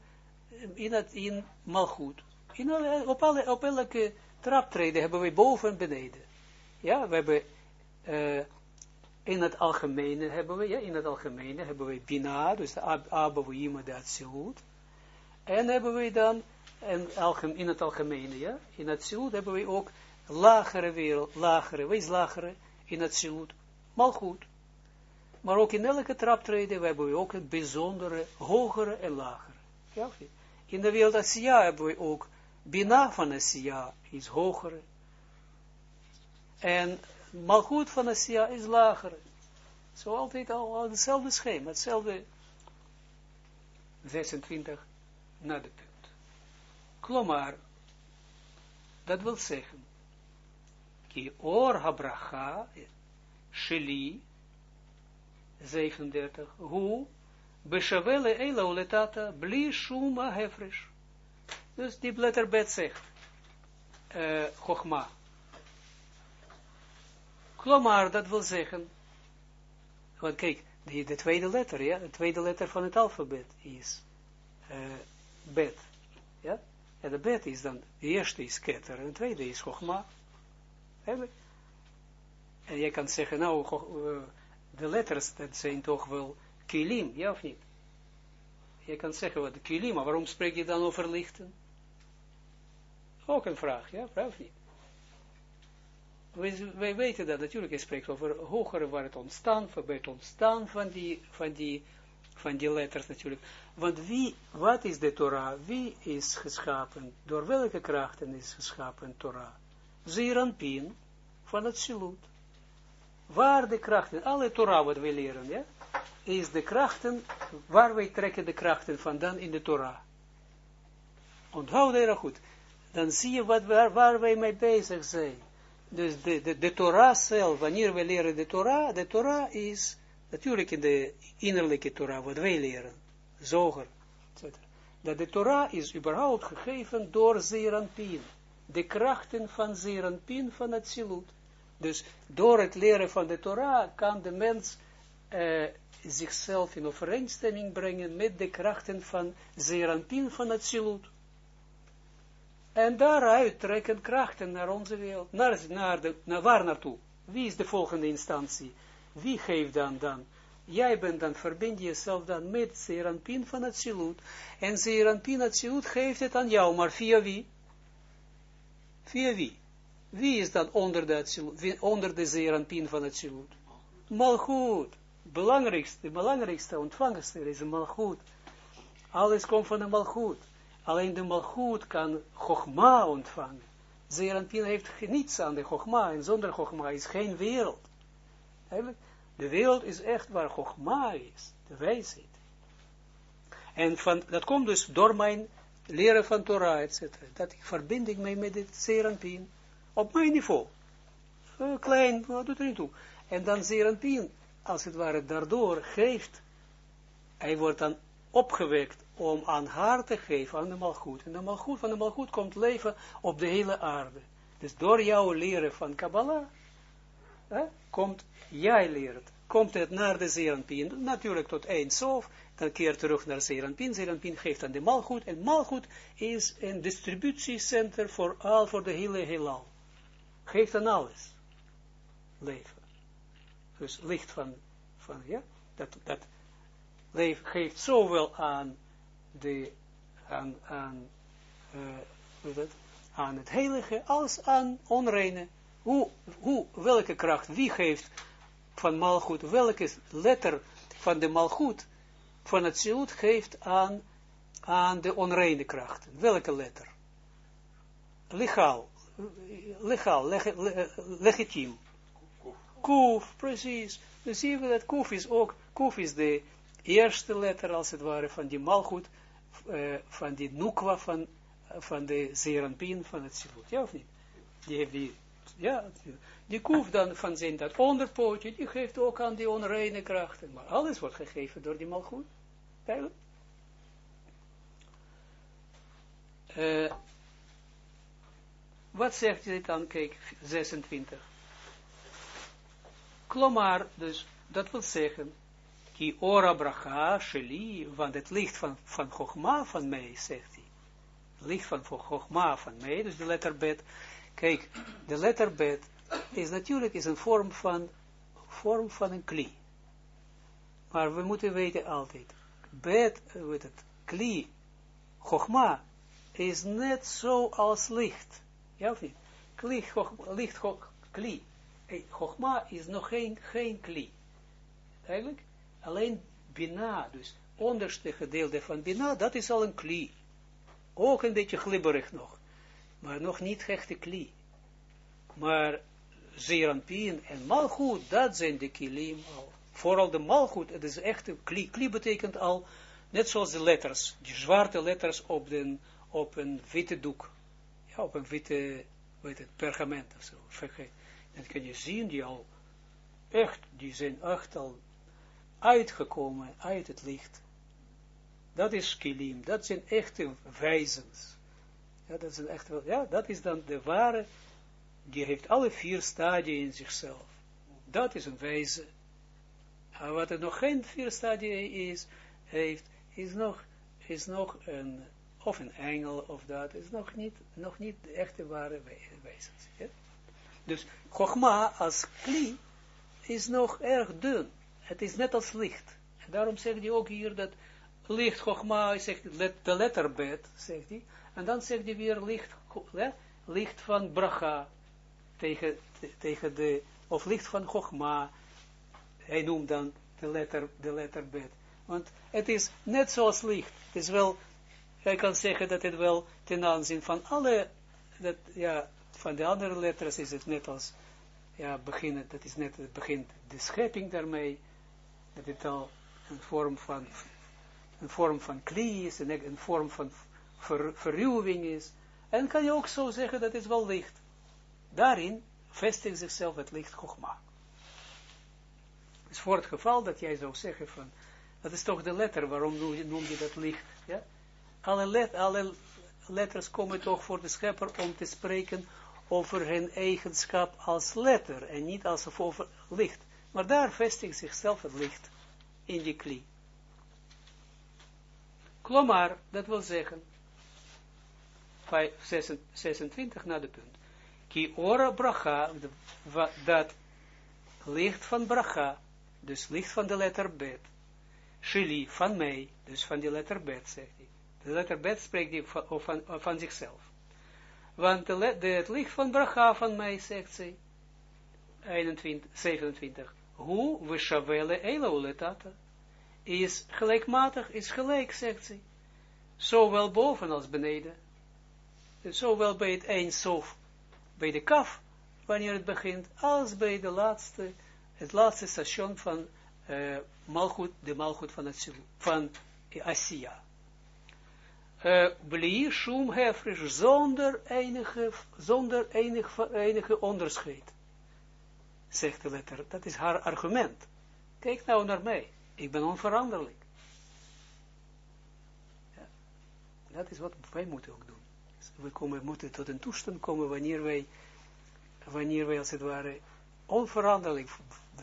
Speaker 1: in, het, in Malchut. In op, elke traptreden hebben we boven en beneden. Ja, we hebben uh, in het algemene hebben we, ja, in het algemene hebben we Bina, dus de Abba, Wima, de Atsilut. En hebben we dan, en in het algemene, ja, in het Atsilut hebben we ook lagere wereld, lagere, wees lagere, in het Atsilut, Malchut. Maar ook in elke traptreden hebben we ook een bijzondere, hogere en lagere. In de wereld Asiya hebben we ook Bina van Asiya is hogere. En Malchut van Asiya is lagere. Zo altijd al, al hetzelfde schema, hetzelfde 26 na de. Klomar, dat wil zeggen, ki or habracha, sheli, 37, hoe, beshavele eila uletata, bli shuma hefresh. Dus die letterbed zegt, uh, Chogma. Klomar, dat wil zeggen, want kijk, de, de tweede letter, ja, de tweede letter van het alfabet is uh, bet. Ja? En de bet is dan, de eerste is ketter en de tweede is Chogma. En je kan zeggen, nou, uh, de letters, dat zijn toch wel kilim, ja of niet? Je kan zeggen wat kilim, maar waarom spreek je dan over lichten? Ook een vraag, ja, of niet? Wij, wij, weten dat natuurlijk, je spreekt over hogere waar het ontstaan, bij het ontstaan van die, van die, van die letters natuurlijk. Want wat is de Torah? Wie is geschapen? Door welke krachten is geschapen Torah? Zeranpin van het. Waar de krachten, alle Torah wat we leren, ja, is de krachten, waar wij trekken de krachten vandaan in de Torah. Onthoud dat goed. Dan zie je wat, waar, waar wij mee bezig zijn. Dus de, de, de Torah zelf, wanneer we leren de Torah, de Torah is natuurlijk in de innerlijke Torah, wat wij leren, zoger, etc. Dat de Torah is überhaupt gegeven door Zeranpin. De krachten van Zeranpin van het. Dus door het leren van de Torah kan de mens uh, zichzelf in overeenstemming brengen met de krachten van Zeranpin van het Silut. En daaruit trekken krachten naar onze wereld. Naar, naar, de, naar waar naartoe? Wie is de volgende instantie? Wie geeft dan dan? Jij bent dan, verbind jezelf dan met Zeranpin van het Silut. En Zeranpin het Silut geeft het aan jou, maar via wie? Via wie? Wie is dan onder de, onder de Zeranpin van het Silut? Malchut. Belangrijkste, de belangrijkste ontvangster is een Malchut. Alles komt van de Malchut. Alleen de malgoed kan Chogma ontvangen. Zeranpin heeft niets aan de Chogma. En zonder Chogma is geen wereld. De wereld is echt waar Chogma is. De wijsheid. En van, dat komt dus door mijn leren van Torah, etc. Dat ik verbind ik mij met het Zeranpin. Op mijn niveau. Klein, wat doet er niet toe. En dan Zeranpin, als het ware, daardoor geeft, hij wordt dan opgewekt om aan haar te geven, aan de malgoed. En de malgoed, van de malgoed komt leven op de hele aarde. Dus door jouw leren van Kabbalah, komt, jij leert, komt het naar de Zeranpien, natuurlijk tot één sof, dan keert terug naar Zeranpien, Zeranpien geeft aan de malgoed, en malgoed is een distributiecenter voor al, voor de hele heelal. Geeft aan alles leven. Dus licht van, van ja, dat, dat leven geeft zowel aan de, aan, aan, uh, aan het heilige als aan onreine. Hoe, hoe, welke kracht, wie geeft van malgoed, welke letter van de malgoed van het zilut geeft aan, aan de onreine krachten. Welke letter? Legaal, legaal, leg, legitiem. Kuf, precies. Dan zien we dat kuf is ook, kuf is de eerste letter als het ware van die malgoed, uh, van die nukwa van, van de zeranpien van het silut. Ja of niet? Die heeft die, ja, die kuf dan van zijn dat onderpootje, die geeft ook aan die onreine krachten. Maar alles wordt gegeven door die malgoed. Duidelijk? Uh, wat zegt hij dan? Kijk, 26. Klomar, dus dat wil zeggen, ki ora bracha sheli, want het licht van, van Chogma van mij, zegt hij. Licht van Chogma van mij, dus de letter bet. Kijk, de letter bet is natuurlijk is een vorm van, vorm van een kli. Maar we moeten weten altijd, bet, weet het, kli, Chogma, is net zo als licht. Ja? Kli, licht, kli. Chogma is nog geen, geen kli. Eigenlijk, alleen Bina, dus onderste gedeelte van Bina, dat is al een kli. Ook een beetje glibberig nog. Maar nog niet echte kli. Maar Zeranpien en Malchut, dat zijn de kilim al. Vooral de Malchut, het is echt een kli. Kli betekent al, net zoals de letters, die zwarte letters op, op een witte doek. Ja, op een witte, weet het, pergament of zo. Dan kan je zien, die al echt, die zijn echt al uitgekomen uit het licht. Dat is kilim, dat zijn echte wijzens. Ja, dat, zijn echt, ja, dat is dan de ware, die heeft alle vier stadia in zichzelf. Dat is een wijze. Maar wat er nog geen vier stadia is, heeft, is nog, is nog een, of een engel of dat, is nog niet, nog niet de echte ware. Ja? Dus Chogma als kli is nog erg dun. Het is net als licht. En daarom zegt hij ook hier dat licht Chogma, zegt de letterbed, zegt hij. En dan zegt hij weer licht, licht van Bracha tegen, tegen de, of licht van Chogma. Hij noemt dan de, letter, de letterbed. Want het is net zoals licht. Is wel, hij kan zeggen dat het wel ten aanzien van alle, dat, ja, van de andere letters is het net als, ja, beginnen, dat is net, het begint de schepping daarmee, dat het al een vorm van, een vorm van klie is, een vorm van ver, verruwing is. En kan je ook zo zeggen dat het wel licht. Daarin vestigt zichzelf het licht Chogma. Dus voor het geval dat jij zou zeggen van, dat is toch de letter, waarom noem je, dat licht? Ja? Alle, let, alle letters komen toch voor de schepper om te spreken over hun eigenschap als letter en niet als over licht. Maar daar vestigt zichzelf het licht in die kli. Klomar, dat wil zeggen, 26 naar de punt. Ki ora bracha, dat licht van bracha, dus licht van de letter bet, shili van mij, dus van die letter bet, zegt hij. De letter bet spreekt hij van, van, van zichzelf. Want de, het licht van bracha van mij, zegt ze, 21, 27, hoe we shavele eloletata, is gelijkmatig, is gelijk, zegt ze, zowel boven als beneden, zowel bij het eindsof, bij de kaf, wanneer het begint, als bij de laatste, het laatste station van Malchut, de Malchut van, het, van Asia bli shum zonder enige, zonder enige, enige onderscheid. Zegt de letter, dat is haar argument. Kijk nou naar mij, ik ben onveranderlijk. Dat is wat wij moeten ook doen. We komen, moeten tot een toestand komen wanneer wij, wanneer wij als het ware onveranderlijk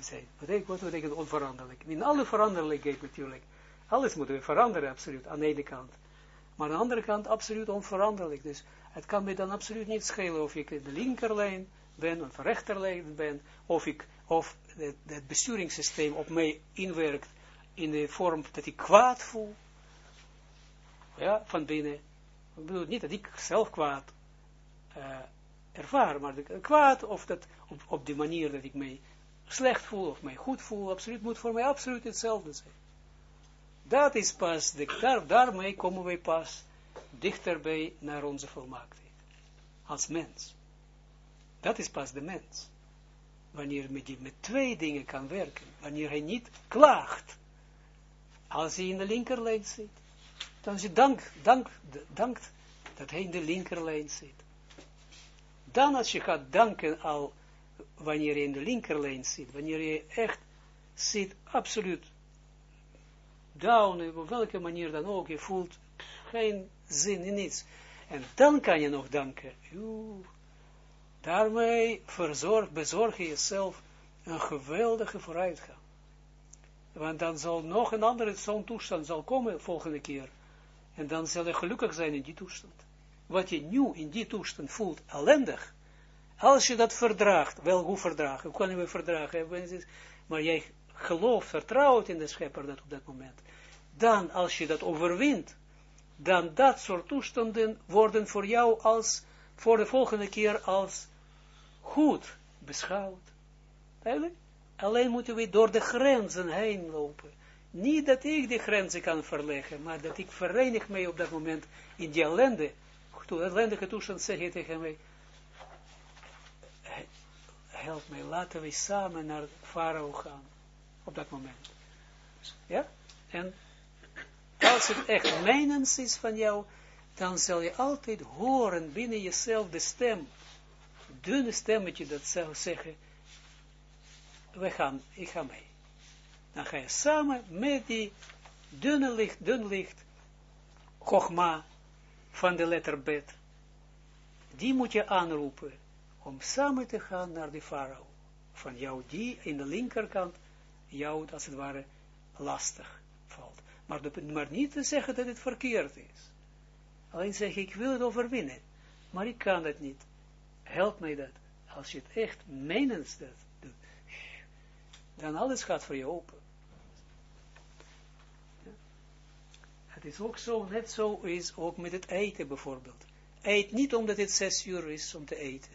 Speaker 1: zijn. Wat betekent onveranderlijk? In alle veranderlijkheid natuurlijk. Alles moeten we veranderen, absoluut, aan de ene kant. Maar aan de andere kant absoluut onveranderlijk. Dus het kan me dan absoluut niet schelen of ik in de linkerlijn ben, of rechterlijn ben, of, ik, of het, het besturingssysteem op mij inwerkt in de vorm dat ik kwaad voel. Ja, van binnen. Ik bedoel niet dat ik zelf kwaad uh, ervaar, maar kwaad of dat op, op die manier dat ik mij slecht voel of mij goed voel, absoluut moet voor mij absoluut hetzelfde zijn. Dat is pas, de, daar, daarmee komen wij pas dichterbij naar onze volmaaktheid. Als mens. Dat is pas de mens. Wanneer hij met twee dingen kan werken. Wanneer hij niet klaagt. Als hij in de linkerlijn zit. Dan hij dank, dank, dankt dat hij in de linkerlijn zit. Dan als je gaat danken al wanneer je in de linkerlijn zit. Wanneer je echt zit absoluut down, op welke manier dan ook, je voelt geen zin in niets. En dan kan je nog danken. Daarmee verzorg, bezorg je jezelf een geweldige vooruitgang. Want dan zal nog een andere zo'n toestand zal komen volgende keer. En dan zal je gelukkig zijn in die toestand. Wat je nu in die toestand voelt, ellendig. Als je dat verdraagt, wel hoe verdragen, hoe kunnen we verdragen? Maar jij gelooft, vertrouwt in de schepper dat op dat moment. Dan, als je dat overwint, dan dat soort toestanden worden voor jou als, voor de volgende keer als goed beschouwd. Eigenlijk? Alleen moeten we door de grenzen heen lopen. Niet dat ik de grenzen kan verleggen, maar dat ik verenig mij op dat moment in die ellende, ellendige toestand zeg je tegen mij, help mij, laten we samen naar Farao gaan, op dat moment. Ja? En als het echt mijnens is van jou, dan zal je altijd horen binnen jezelf de stem, dunne stemmetje dat zou zeggen, we gaan, ik ga mee. Dan ga je samen met die dunne licht, dun licht, Chogma van de letter Bet, die moet je aanroepen om samen te gaan naar de farao. Van jou die in de linkerkant jou, als het ware, lastig valt. Maar, maar niet te zeggen dat het verkeerd is. Alleen zeg ik wil het overwinnen. Maar ik kan dat niet. Help mij dat. Als je het echt menens dat doet, dan alles gaat voor je open. Het is ook zo, net zo is ook met het eten bijvoorbeeld. Eet niet omdat het zes uur is om te eten.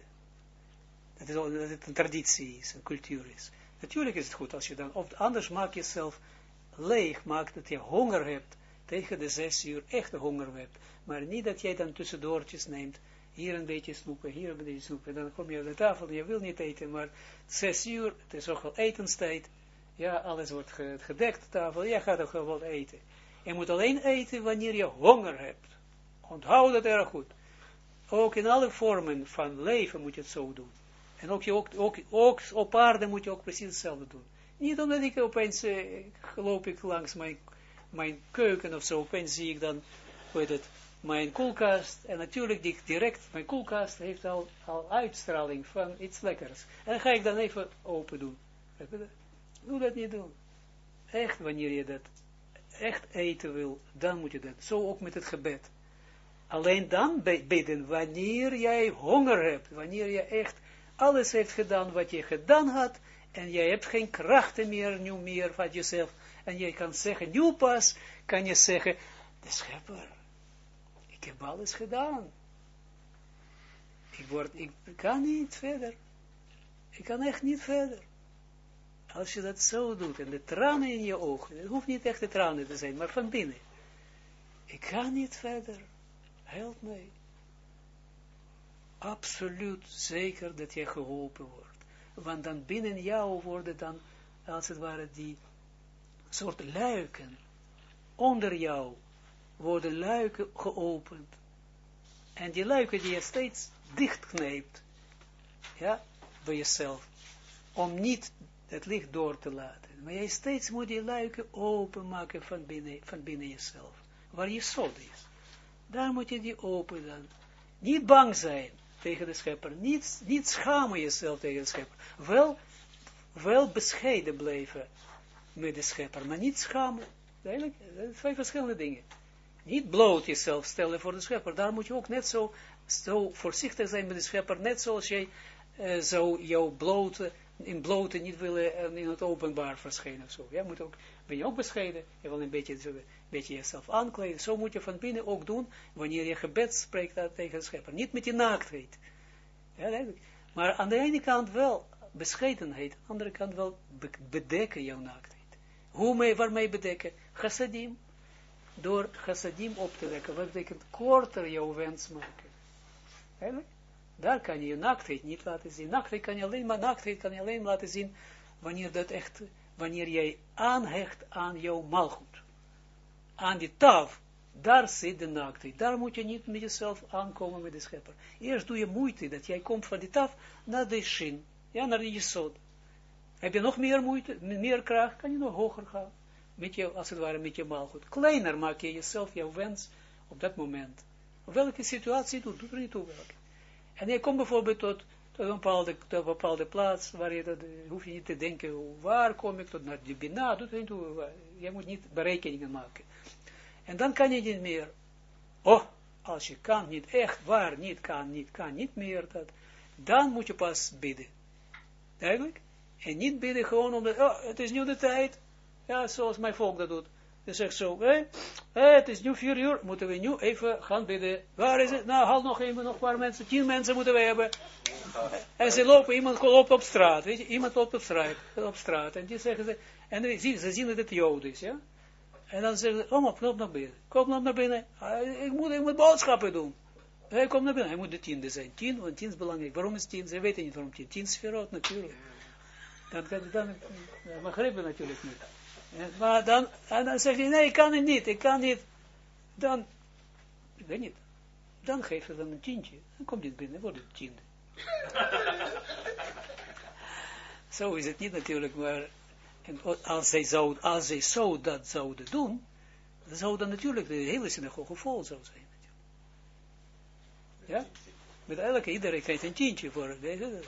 Speaker 1: Dat, is, dat het een traditie is, een cultuur is. Natuurlijk is het goed als je dan, of anders maak jezelf leeg, maakt dat je honger hebt, tegen de zes uur echte honger hebt. Maar niet dat jij dan tussendoortjes neemt, hier een beetje snoepen, hier een beetje snoepen, dan kom je op de tafel en je wil niet eten, maar zes uur, het is ook wel etenstijd, ja, alles wordt gedekt, tafel, jij gaat ook gewoon eten. Je moet alleen eten wanneer je honger hebt. Onthoud dat erg goed. Ook in alle vormen van leven moet je het zo doen. En ook, ook, ook, ook op aarde moet je ook precies hetzelfde doen. Niet omdat ik opeens, uh, loop ik langs mijn, mijn keuken of zo, opeens zie ik dan, hoe het, mijn koelkast, en natuurlijk die, direct, mijn koelkast heeft al, al uitstraling van iets lekkers. En dan ga ik dan even open doen. Doe dat niet doen. Echt, wanneer je dat echt eten wil, dan moet je dat. Zo ook met het gebed. Alleen dan bidden, wanneer jij honger hebt, wanneer je echt alles heeft gedaan wat je gedaan had, en jij hebt geen krachten meer, nu meer van jezelf, en jij kan zeggen, nu pas, kan je zeggen, de schepper, ik heb alles gedaan. Ik, word, ik kan niet verder. Ik kan echt niet verder. Als je dat zo doet, en de tranen in je ogen, het hoeft niet echt de tranen te zijn, maar van binnen. Ik kan niet verder. Help mij. Absoluut zeker dat je geholpen wordt. Want dan binnen jou worden dan, als het ware, die soort luiken onder jou worden luiken geopend. En die luiken die je steeds dichtknijpt, ja, bij jezelf, om niet het licht door te laten. Maar jij steeds moet die luiken openmaken van binnen, van binnen jezelf, waar je zod is. Daar moet je die open. Niet bang zijn tegen de schepper. Niet, niet schamen jezelf tegen de schepper. Wel, wel bescheiden blijven met de schepper, maar niet schamen. Eigenlijk, dat zijn twee verschillende dingen. Niet bloot jezelf stellen voor de schepper. Daar moet je ook net zo, zo voorzichtig zijn met de schepper. Net zoals jij uh, zou jouw blote, in blote niet willen uh, in het openbaar verschijnen. Zo. Ja, moet ook, ben je ook bescheiden. Je wil een beetje, een beetje jezelf aankleden. Zo moet je van binnen ook doen, wanneer je gebed spreekt tegen de schepper. Niet met je naaktheid. Ja, maar aan de ene kant wel bescheidenheid, aan de andere kant wel bedekken jouw naaktheid. Hoe mee, waarmee bedekken? Chassadim. Door chassadim op te wekken. Wat betekent korter jouw wens maken. Daar kan je je naaktheid niet laten zien. Naaktheid kan je alleen maar, naaktheid kan je alleen laten zien wanneer dat echt, wanneer jij aanhecht aan jouw malgoed. Aan die taf, daar zit de naaktheid. Daar moet je niet met jezelf aankomen met de schepper. Eerst doe je moeite, dat jij komt van die taf naar de shin. Ja, naar de jesod. Heb je nog meer moeite, meer kracht, kan je nog hoger gaan. Met je, als het ware, met je maalgoed. Kleiner maak je jezelf, jouw wens, op dat moment. Welke situatie doet, doet er niet toe welke. En je komt bijvoorbeeld tot, tot, een bepaalde, tot een bepaalde plaats, waar je dat, eh, hoef je niet te denken, waar kom ik tot naar de bina, doet toe, je moet niet berekeningen maken. En dan kan je niet meer, oh, als je kan niet, echt waar, niet kan, niet kan, niet meer, dat, dan moet je pas bidden. Duidelijk? En niet bidden gewoon omdat, oh, het is nu de tijd. Ja, zoals mijn volk dat doet. Je zegt zo, hey, het is nu vier uur, moeten we nu even gaan bidden. Waar is het? Nou, haal nog even, nog een paar mensen, tien mensen moeten we hebben. En ze lopen, iemand loopt op straat, weet je, iemand loopt op straat, op straat. En die zeggen ze, en zien, ze zien dat het Jood is, ja. En dan zeggen ze, kom op, loop naar binnen. Kom op naar binnen. Ik moet, ik moet boodschappen doen. Hij komt naar binnen, hij moet de tiende zijn. Tien, want tien is belangrijk. Waarom is tien? Ze weten niet waarom tien. Tien is verrood natuurlijk. Dan, dan, dan begrijpen natuurlijk niet. Ja, maar dan, en dan zegt hij, nee, ik kan het niet, ik kan niet. Dan, ik weet niet, dan geeft hij dan een tientje. Dan komt hij binnen, wordt het tiende. zo is het niet natuurlijk, maar en als zij, zou, als zij zo dat zouden doen, dan zou dan natuurlijk de hele synagoge vol zou zijn. Ja? Met elke, iedereen krijgt een tientje voor. Weet je?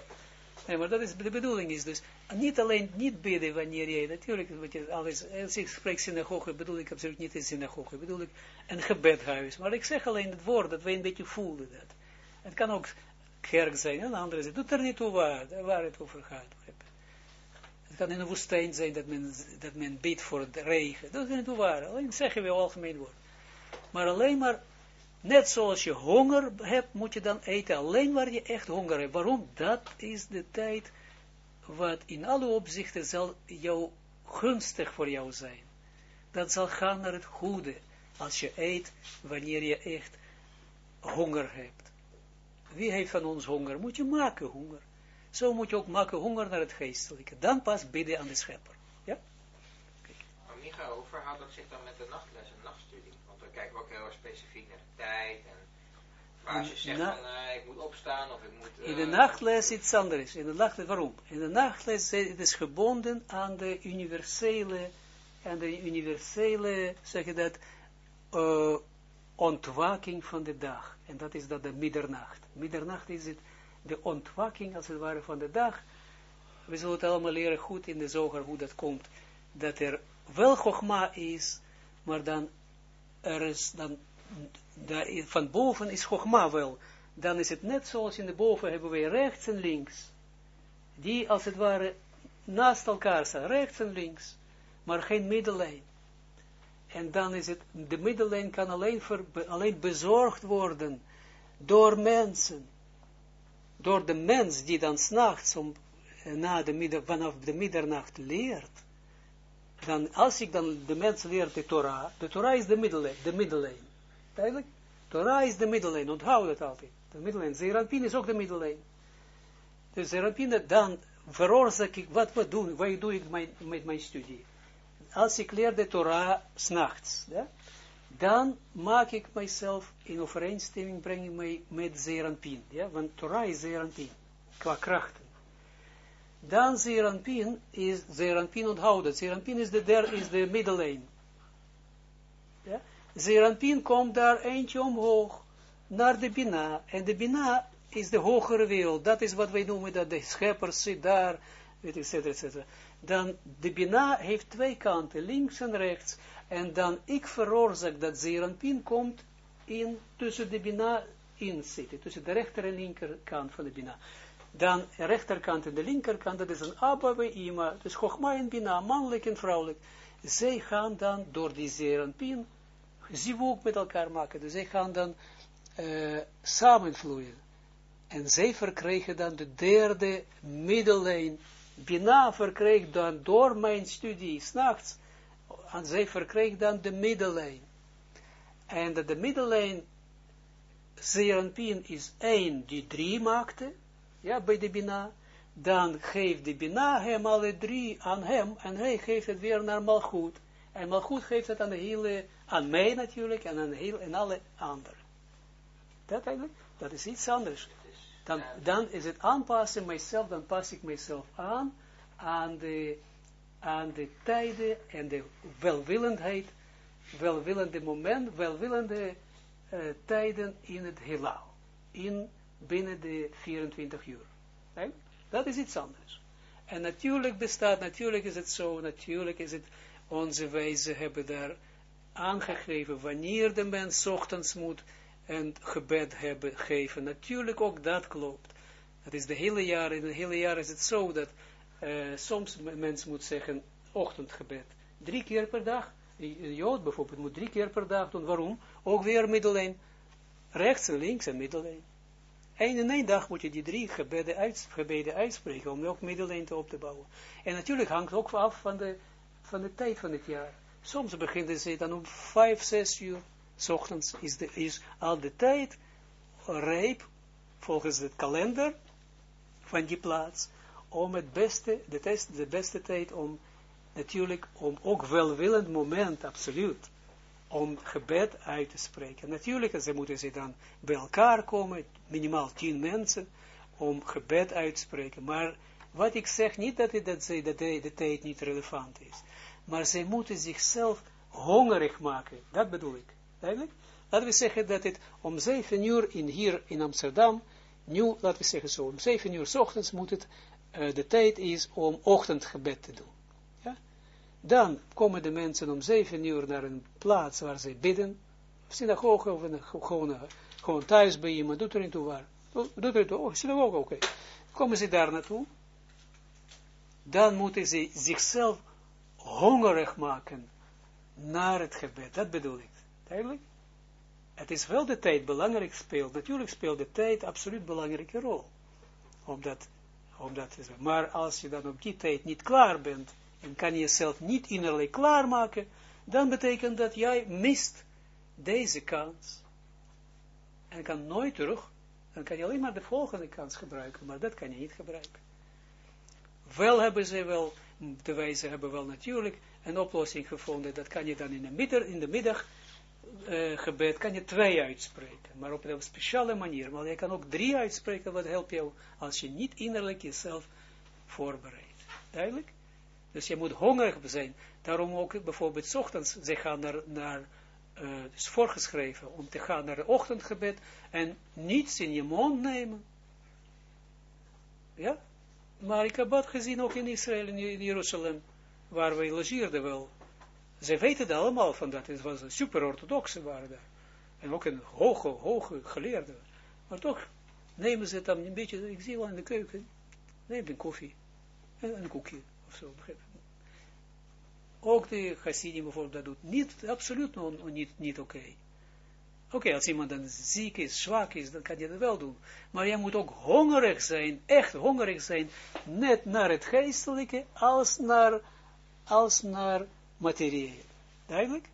Speaker 1: Nee, maar dat is, de bedoeling is dus, niet alleen niet bidden wanneer jij, natuurlijk, wat je alles, als ik spreek synagoge, bedoel ik absoluut niet een synagoge, bedoel ik een gebedhuis. Maar ik zeg alleen het woord, dat wij een beetje voelen dat. Het kan ook kerk zijn, en andere zijn, doet er niet toe waar, waar het over gaat. Het kan in een woestijn zijn dat men, dat men bidt voor het regen, dat is niet waar, alleen zeggen we algemeen woord. Maar alleen maar Net zoals je honger hebt, moet je dan eten alleen waar je echt honger hebt. Waarom? Dat is de tijd wat in alle opzichten zal jou gunstig voor jou zijn. Dat zal gaan naar het goede, als je eet, wanneer je echt honger hebt. Wie heeft van ons honger? Moet je maken honger. Zo moet je ook maken honger naar het geestelijke. Dan pas bidden aan de schepper. Ja?
Speaker 3: Kijk. Maar Micha, hoe dat zich dan met de nachtles en nachtstudie? Want dan kijken we ook heel specifiek naar tijd. En als je zegt van, uh, ik moet opstaan of ik moet... Uh,
Speaker 1: in de nachtles iets anders. In de waarom? In de nachtles het is gebonden aan de universele, aan de universele, zeg je dat, uh, ontwaking van de dag. En dat is dat de middernacht. Middernacht is het de ontwaking, als het ware, van de dag. We zullen het allemaal leren goed in de zoger hoe dat komt. Dat er wel gogma is, maar dan er is dan, van boven is Chogma wel, dan is het net zoals in de boven hebben we rechts en links, die als het ware naast elkaar staan, rechts en links, maar geen middellijn. En dan is het, de middellijn kan alleen, alleen bezorgd worden door mensen, door de mens die dan s'nachts om, eh, na de midden, vanaf de middernacht leert, dan als ik dan de mens leert de Torah, de Torah is de middellijn, de middellijn. Duidelijk? Torah is de middellijn, onthoud het altijd. De middellijn. Zerapin is ook de middellijn. Dus Zerapin, dan veroorzaak ik, wat, wat doe, wat doe ik mijn, met mijn studie? Als ik leer de Torah s'nachts, ja, dan maak ik mijzelf in overeenstemming, mij met Zeranpin. Ja, want Torah is Zeranpin, qua krachten. Dan Zeranpin is, Zeranpin onthouden. Zeranpin is de, der, is de middellijn. Ja? Zeranpin komt daar eentje omhoog, naar de Bina, en de Bina is de hogere wereld, dat is wat wij noemen, dat de schepper zit daar, et cetera, et cetera. Dan, de Bina heeft twee kanten, links en rechts, en dan ik veroorzaak dat Zeranpin komt in, tussen de Bina in zitten, tussen de rechter en linkerkant van de Bina. Dan rechterkant en de linkerkant, dat is een Abba bij Ima, dus Chogma en Bina, mannelijk en vrouwelijk. Zij gaan dan door die Zeranpin, ook met elkaar maken, dus zij gaan dan uh, samenvloeien. En zij verkregen dan de derde middellijn. Bina verkreeg dan door mijn studie, s'nachts, en zij verkreeg dan de middellijn. En de middellijn, Zeranpien is één die drie maakte, ja, bij de Bina, dan geeft de Bina hem alle drie aan hem, en hij geeft het weer naar Malchut. En Malchut geeft het aan de hele, aan mij natuurlijk, en aan heel, en alle anderen. Dat eigenlijk, dat is iets anders. Dan, dan is het aanpassen mijzelf, dan pas ik mijzelf aan, aan de, de tijden en de welwillendheid, welwillende moment, welwillende uh, tijden in het heelal. In binnen de 24 uur. Dat is iets anders. En natuurlijk bestaat, natuurlijk is het zo, natuurlijk is het, onze wijzen hebben daar aangegeven wanneer de mens ochtends moet en gebed hebben, geven. Natuurlijk ook dat klopt. Het is de hele jaar, in het hele jaar is het zo dat uh, soms mens moet zeggen ochtendgebed. Drie keer per dag. Een Jood bijvoorbeeld moet drie keer per dag doen. Waarom? Ook weer middellijn. Rechts en links en middellijn. En in één dag moet je die drie gebeden, uit, gebeden uitspreken om ook te op te bouwen. En natuurlijk hangt het ook af van de, van de tijd van het jaar. Soms beginnen ze dan om vijf, zes uur. S ochtends is, de, is al de tijd rijp, volgens het kalender van die plaats, om het beste, de, test, de beste tijd om, natuurlijk, om ook welwillend moment, absoluut, om gebed uit te spreken. Natuurlijk, ze moeten ze dan bij elkaar komen, minimaal tien mensen, om gebed uit te spreken. Maar wat ik zeg, niet dat, dat, ze, dat de, tijd niet relevant is, maar ze moeten zichzelf hongerig maken, dat bedoel ik. Duidelijk? Laten we zeggen dat het om 7 uur in, hier in Amsterdam, nu, laten we zeggen zo, om 7 uur s ochtends moet het uh, de tijd is om ochtendgebed te doen. Dan komen de mensen om 7 uur naar een plaats waar ze bidden, synagoge of gewoon, gewoon thuis bij iemand, doet er niet toe waar. Doet er niet toe, oh, synagoge, oké. Komen ze daar naartoe, dan moeten ze zichzelf hongerig maken naar het gebed, dat bedoel ik. Duidelijk? Het is wel de tijd belangrijk speelt. Natuurlijk speelt de tijd absoluut belangrijke rol. Omdat, omdat, maar als je dan op die tijd niet klaar bent, en kan je jezelf niet innerlijk klaarmaken, dan betekent dat jij mist deze kans. En kan nooit terug, dan kan je alleen maar de volgende kans gebruiken, maar dat kan je niet gebruiken. Wel hebben ze wel, de wijze hebben wel natuurlijk een oplossing gevonden, dat kan je dan in de middag, in de middag uh, gebed kan je twee uitspreken, maar op een speciale manier. Maar je kan ook drie uitspreken, wat helpt jou als je niet innerlijk jezelf voorbereidt. Duidelijk? Dus je moet hongerig zijn. Daarom ook bijvoorbeeld ochtends, ze gaan naar, naar uh, is voorgeschreven om te gaan naar het ochtendgebed en niets in je mond nemen. Ja? Maar ik heb dat gezien ook in Israël, in Jeruzalem, waar wij logeerden wel. Ze weten het allemaal van dat. Het was een super-orthodoxe waren daar. En ook een hoge, hoge geleerde. Maar toch nemen ze het dan een beetje, ik zie wel in de keuken, neem een koffie. En een koekje, of zo. Ook de Hasidim bijvoorbeeld dat doet. Niet, absoluut niet, niet oké. Oké, als iemand dan ziek is, zwak is, dan kan je dat wel doen. Maar je moet ook hongerig zijn, echt hongerig zijn, net naar het geestelijke, als naar, als naar materieel. Duidelijk?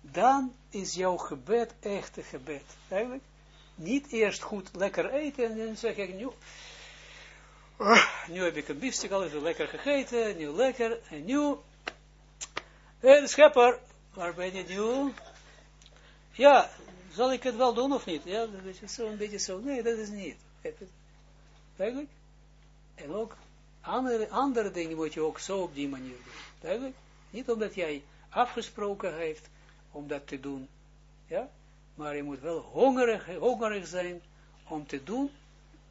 Speaker 1: Dan is jouw gebed echt een gebed. Duidelijk? Niet eerst goed lekker eten en dan zeg ik nu, nu heb ik een biefstuk al even lekker gegeten, nu lekker, en nu, hé, de schepper, waar ben je nu? Ja, zal ik het wel doen of niet? Ja, dat is zo een beetje zo. Nee, dat is niet. Duidelijk? En ook andere, andere dingen moet je ook zo op die manier doen. Duidelijk? Niet omdat jij afgesproken heeft om dat te doen, Ja, maar je moet wel hongerig, hongerig zijn om te doen,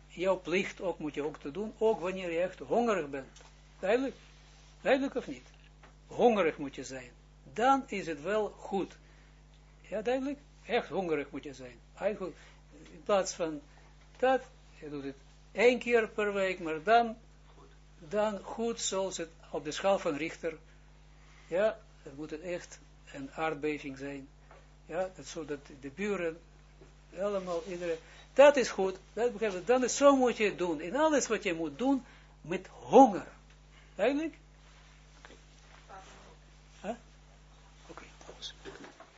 Speaker 1: jouw plicht ook moet je ook te doen, ook wanneer je echt hongerig bent. Duidelijk? Duidelijk of niet? Hongerig moet je zijn. Dan is het wel goed. Ja, duidelijk? Echt hongerig moet je zijn. In plaats van dat, je doet het één keer per week, maar dan, dan goed zoals het op de schaal van Richter, ja, het moet het echt een aardbeving zijn. Ja, dat zodat de buren, allemaal, iedereen, dat is goed, dat Dan is zo moet je het doen. In alles wat je moet doen, met honger. Eigenlijk,